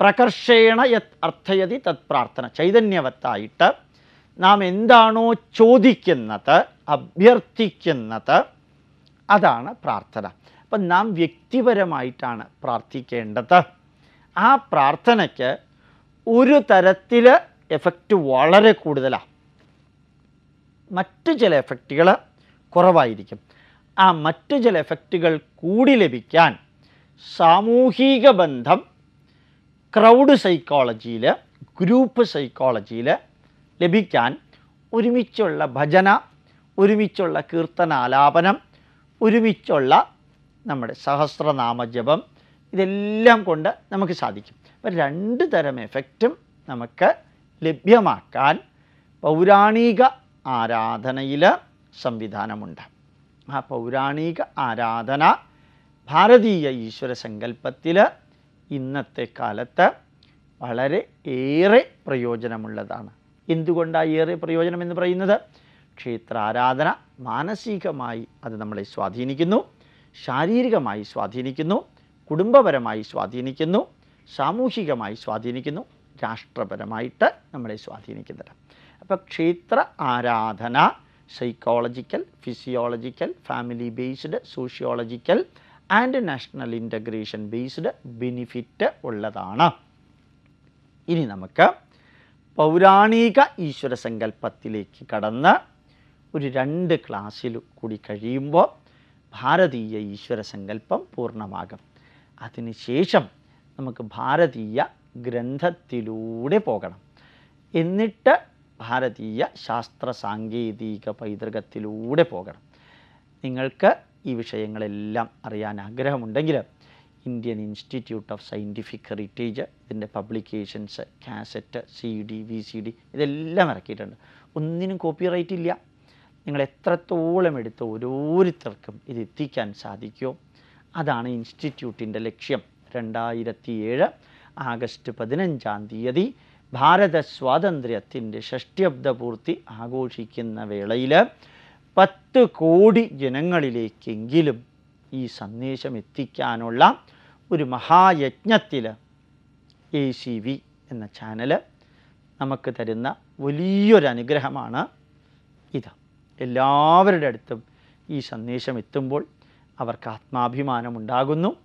പ്രകർഷേണ യത് അർത്ഥയതി തത് പ്രാർത്ഥന ചൈതന്യവത്തായിട്ട് നാം എന്താണോ ചോദിക്കുന്നത് അഭ്യർത്ഥിക്കുന്നത് അതാണ് പ്രാർത്ഥന. അപ്പം നാം വ്യക്തിപരമായിട്ടാണ് പ്രാർത്ഥിക്കേണ്ടത്. ആ പ്രാർത്ഥനയ്ക്ക് ഒരു തരത്തിൽ എഫക്റ്റ് വളരെ കൂടുതലാണ് മറ്റു ചില എഫക്റ്റുകൾ കുറവായിരിക്കും. ആ മറ്റു ചില എഫക്റ്റുകൾ കൂടി ലഭിക്കാൻ സാമൂഹിക ബന്ധം ക്രൗഡ് സൈക്കോളജിയിൽ ഗ്രൂപ്പ് സൈക്കോളജിയിൽ ലഭിക്കാൻ ഒരുമിച്ചുള്ള ഭജന ഒരുമിച്ചുള്ള കീർത്തനാലാപനം ഒരുമിച്ചുള്ള നമ്മുടെ സഹസ്രനാമജപം ഇതെല്ലാം കൊണ്ട് നമുക്ക് സാധിക്കും. അപ്പം രണ്ട് തരം എഫക്റ്റും നമുക്ക് ലഭ്യമാക്കാൻ പൗരാണിക ആരാധനയിൽ സംവിധാനമുണ്ട്. ആ പൗരാണിക ആരാധന ഭാരതീയ ഈശ്വര സങ്കല്പത്തിൽ ഇന്നത്തെ കാലത്ത് വളരെ ഏറെ പ്രയോജനമുള്ളതാണ്. എന്തുകൊണ്ടാണ് ഏറെ പ്രയോജനം എന്ന് പറയുന്നത്? ക്ഷേത്ര ആരാധന മാനസികമായി അത് നമ്മളെ സ്വാധീനിക്കുന്നു ശാരീരികമായി സ്വാധീനിക്കുന്നു കുടുംബപരമായി സ്വാധീനിക്കുന്നു സാമൂഹികമായി സ്വാധീനിക്കുന്നു രാഷ്ട്രപരമായിട്ട് നമ്മളെ സ്വാധീനിക്കുന്നുണ്ട് അപ്പോൾ ക്ഷേത്ര ആരാധന psychological physiological family based sociological and national integration based benefit ഉള്ളതാണ്. ഇനി നമുക്ക് പൗരാണിക ഈശ്വര സങ്കല്പത്തിലേക്ക് കടന്ന് ഒരു രണ്ട് ക്ലാസ്സിൽ കൂടി കഴിയുമ്പോൾ ഭാരതീയ ഈശ്വര സങ്കല്പം പൂർണമാകും. അതിനുശേഷം നമുക്ക് ഭാരതീയ ഗ്രന്ഥത്തിലൂടെ പോകണം. എന്നിട്ട് ഭാരതീയ ശാസ്ത്ര സാങ്കേതിക പൈതൃകത്തിലൂടെ പോകണം. നിങ്ങൾക്ക് ഈ വിഷയങ്ങളെല്ലാം അറിയാൻ ആഗ്രഹമുണ്ടെങ്കിൽ Indian Institute of Scientific Heritage ഇതിന്റെ publications cassette C D V C D ഇതെല്ലാം ഇറക്കിയിട്ടുണ്ട്. ഒന്നിനും കോപ്പിറൈറ്റ് ഇല്ല. നിങ്ങൾ എത്രത്തോളം എടുത്ത് ഓരോരുത്തർക്കും ഇത് എത്തിക്കാൻ സാധിക്കുമോ? അതാണ് ഇൻസ്റ്റിറ്റ്യൂട്ടിന്റെ ലക്ഷ്യം. രണ്ടായിരത്തി ഏഴ് ആഗസ്റ്റ് പതിനഞ്ചാം തീയതി ഭാരത സ്വാതന്ത്ര്യത്തിന്റെ ഷഷ്ടിയബ്ദ പൂർത്തി ആഘോഷിക്കുന്ന വേളയിൽ പത്ത് കോടി ജനങ്ങളിലേക്കെങ്കിലും ഈ സന്ദേശം എത്തിക്കാനുള്ള ഒരു മഹായജ്ഞത്തിൽ എ സി വി എന്ന ചാനൽ നമുക്ക് തരുന്ന വലിയൊരു അനുഗ്രഹമാണ് ഇത്. എല്ലാവരുടെ അടുത്തും ഈ സന്ദേശം എത്തുമ്പോൾ അവർക്ക് ആത്മാഭിമാനം ഉണ്ടാകുന്നു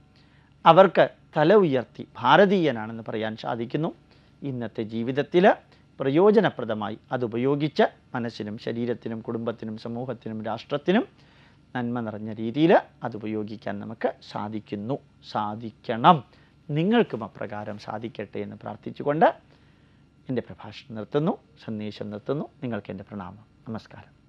അവർക്ക് തല ഉയർത്തി ഭാരതീയനാണെന്ന് പറയാൻ സാധിക്കുന്നു. ഇന്നത്തെ ജീവിതത്തിൽ പ്രയോജനപ്രദമായി അതുപയോഗിച്ച് മനസ്സിനും ശരീരത്തിനും കുടുംബത്തിനും സമൂഹത്തിനും രാഷ്ട്രത്തിനും നന്മ നിറഞ്ഞ രീതിയിൽ അത് ഉപയോഗിക്കാൻ നമുക്ക് സാധിക്കുന്നു. സാധിക്കണം. നിങ്ങൾക്കും അപ്രകാരം സാധിക്കട്ടെ എന്ന് പ്രാർത്ഥിച്ചുകൊണ്ട് എന്റെ പ്രഭാഷണം നിർത്തുന്നു സന്ദേശം നിർത്തുന്നു. നിങ്ങൾക്ക് എന്റെ പ്രണാമം. നമസ്കാരം.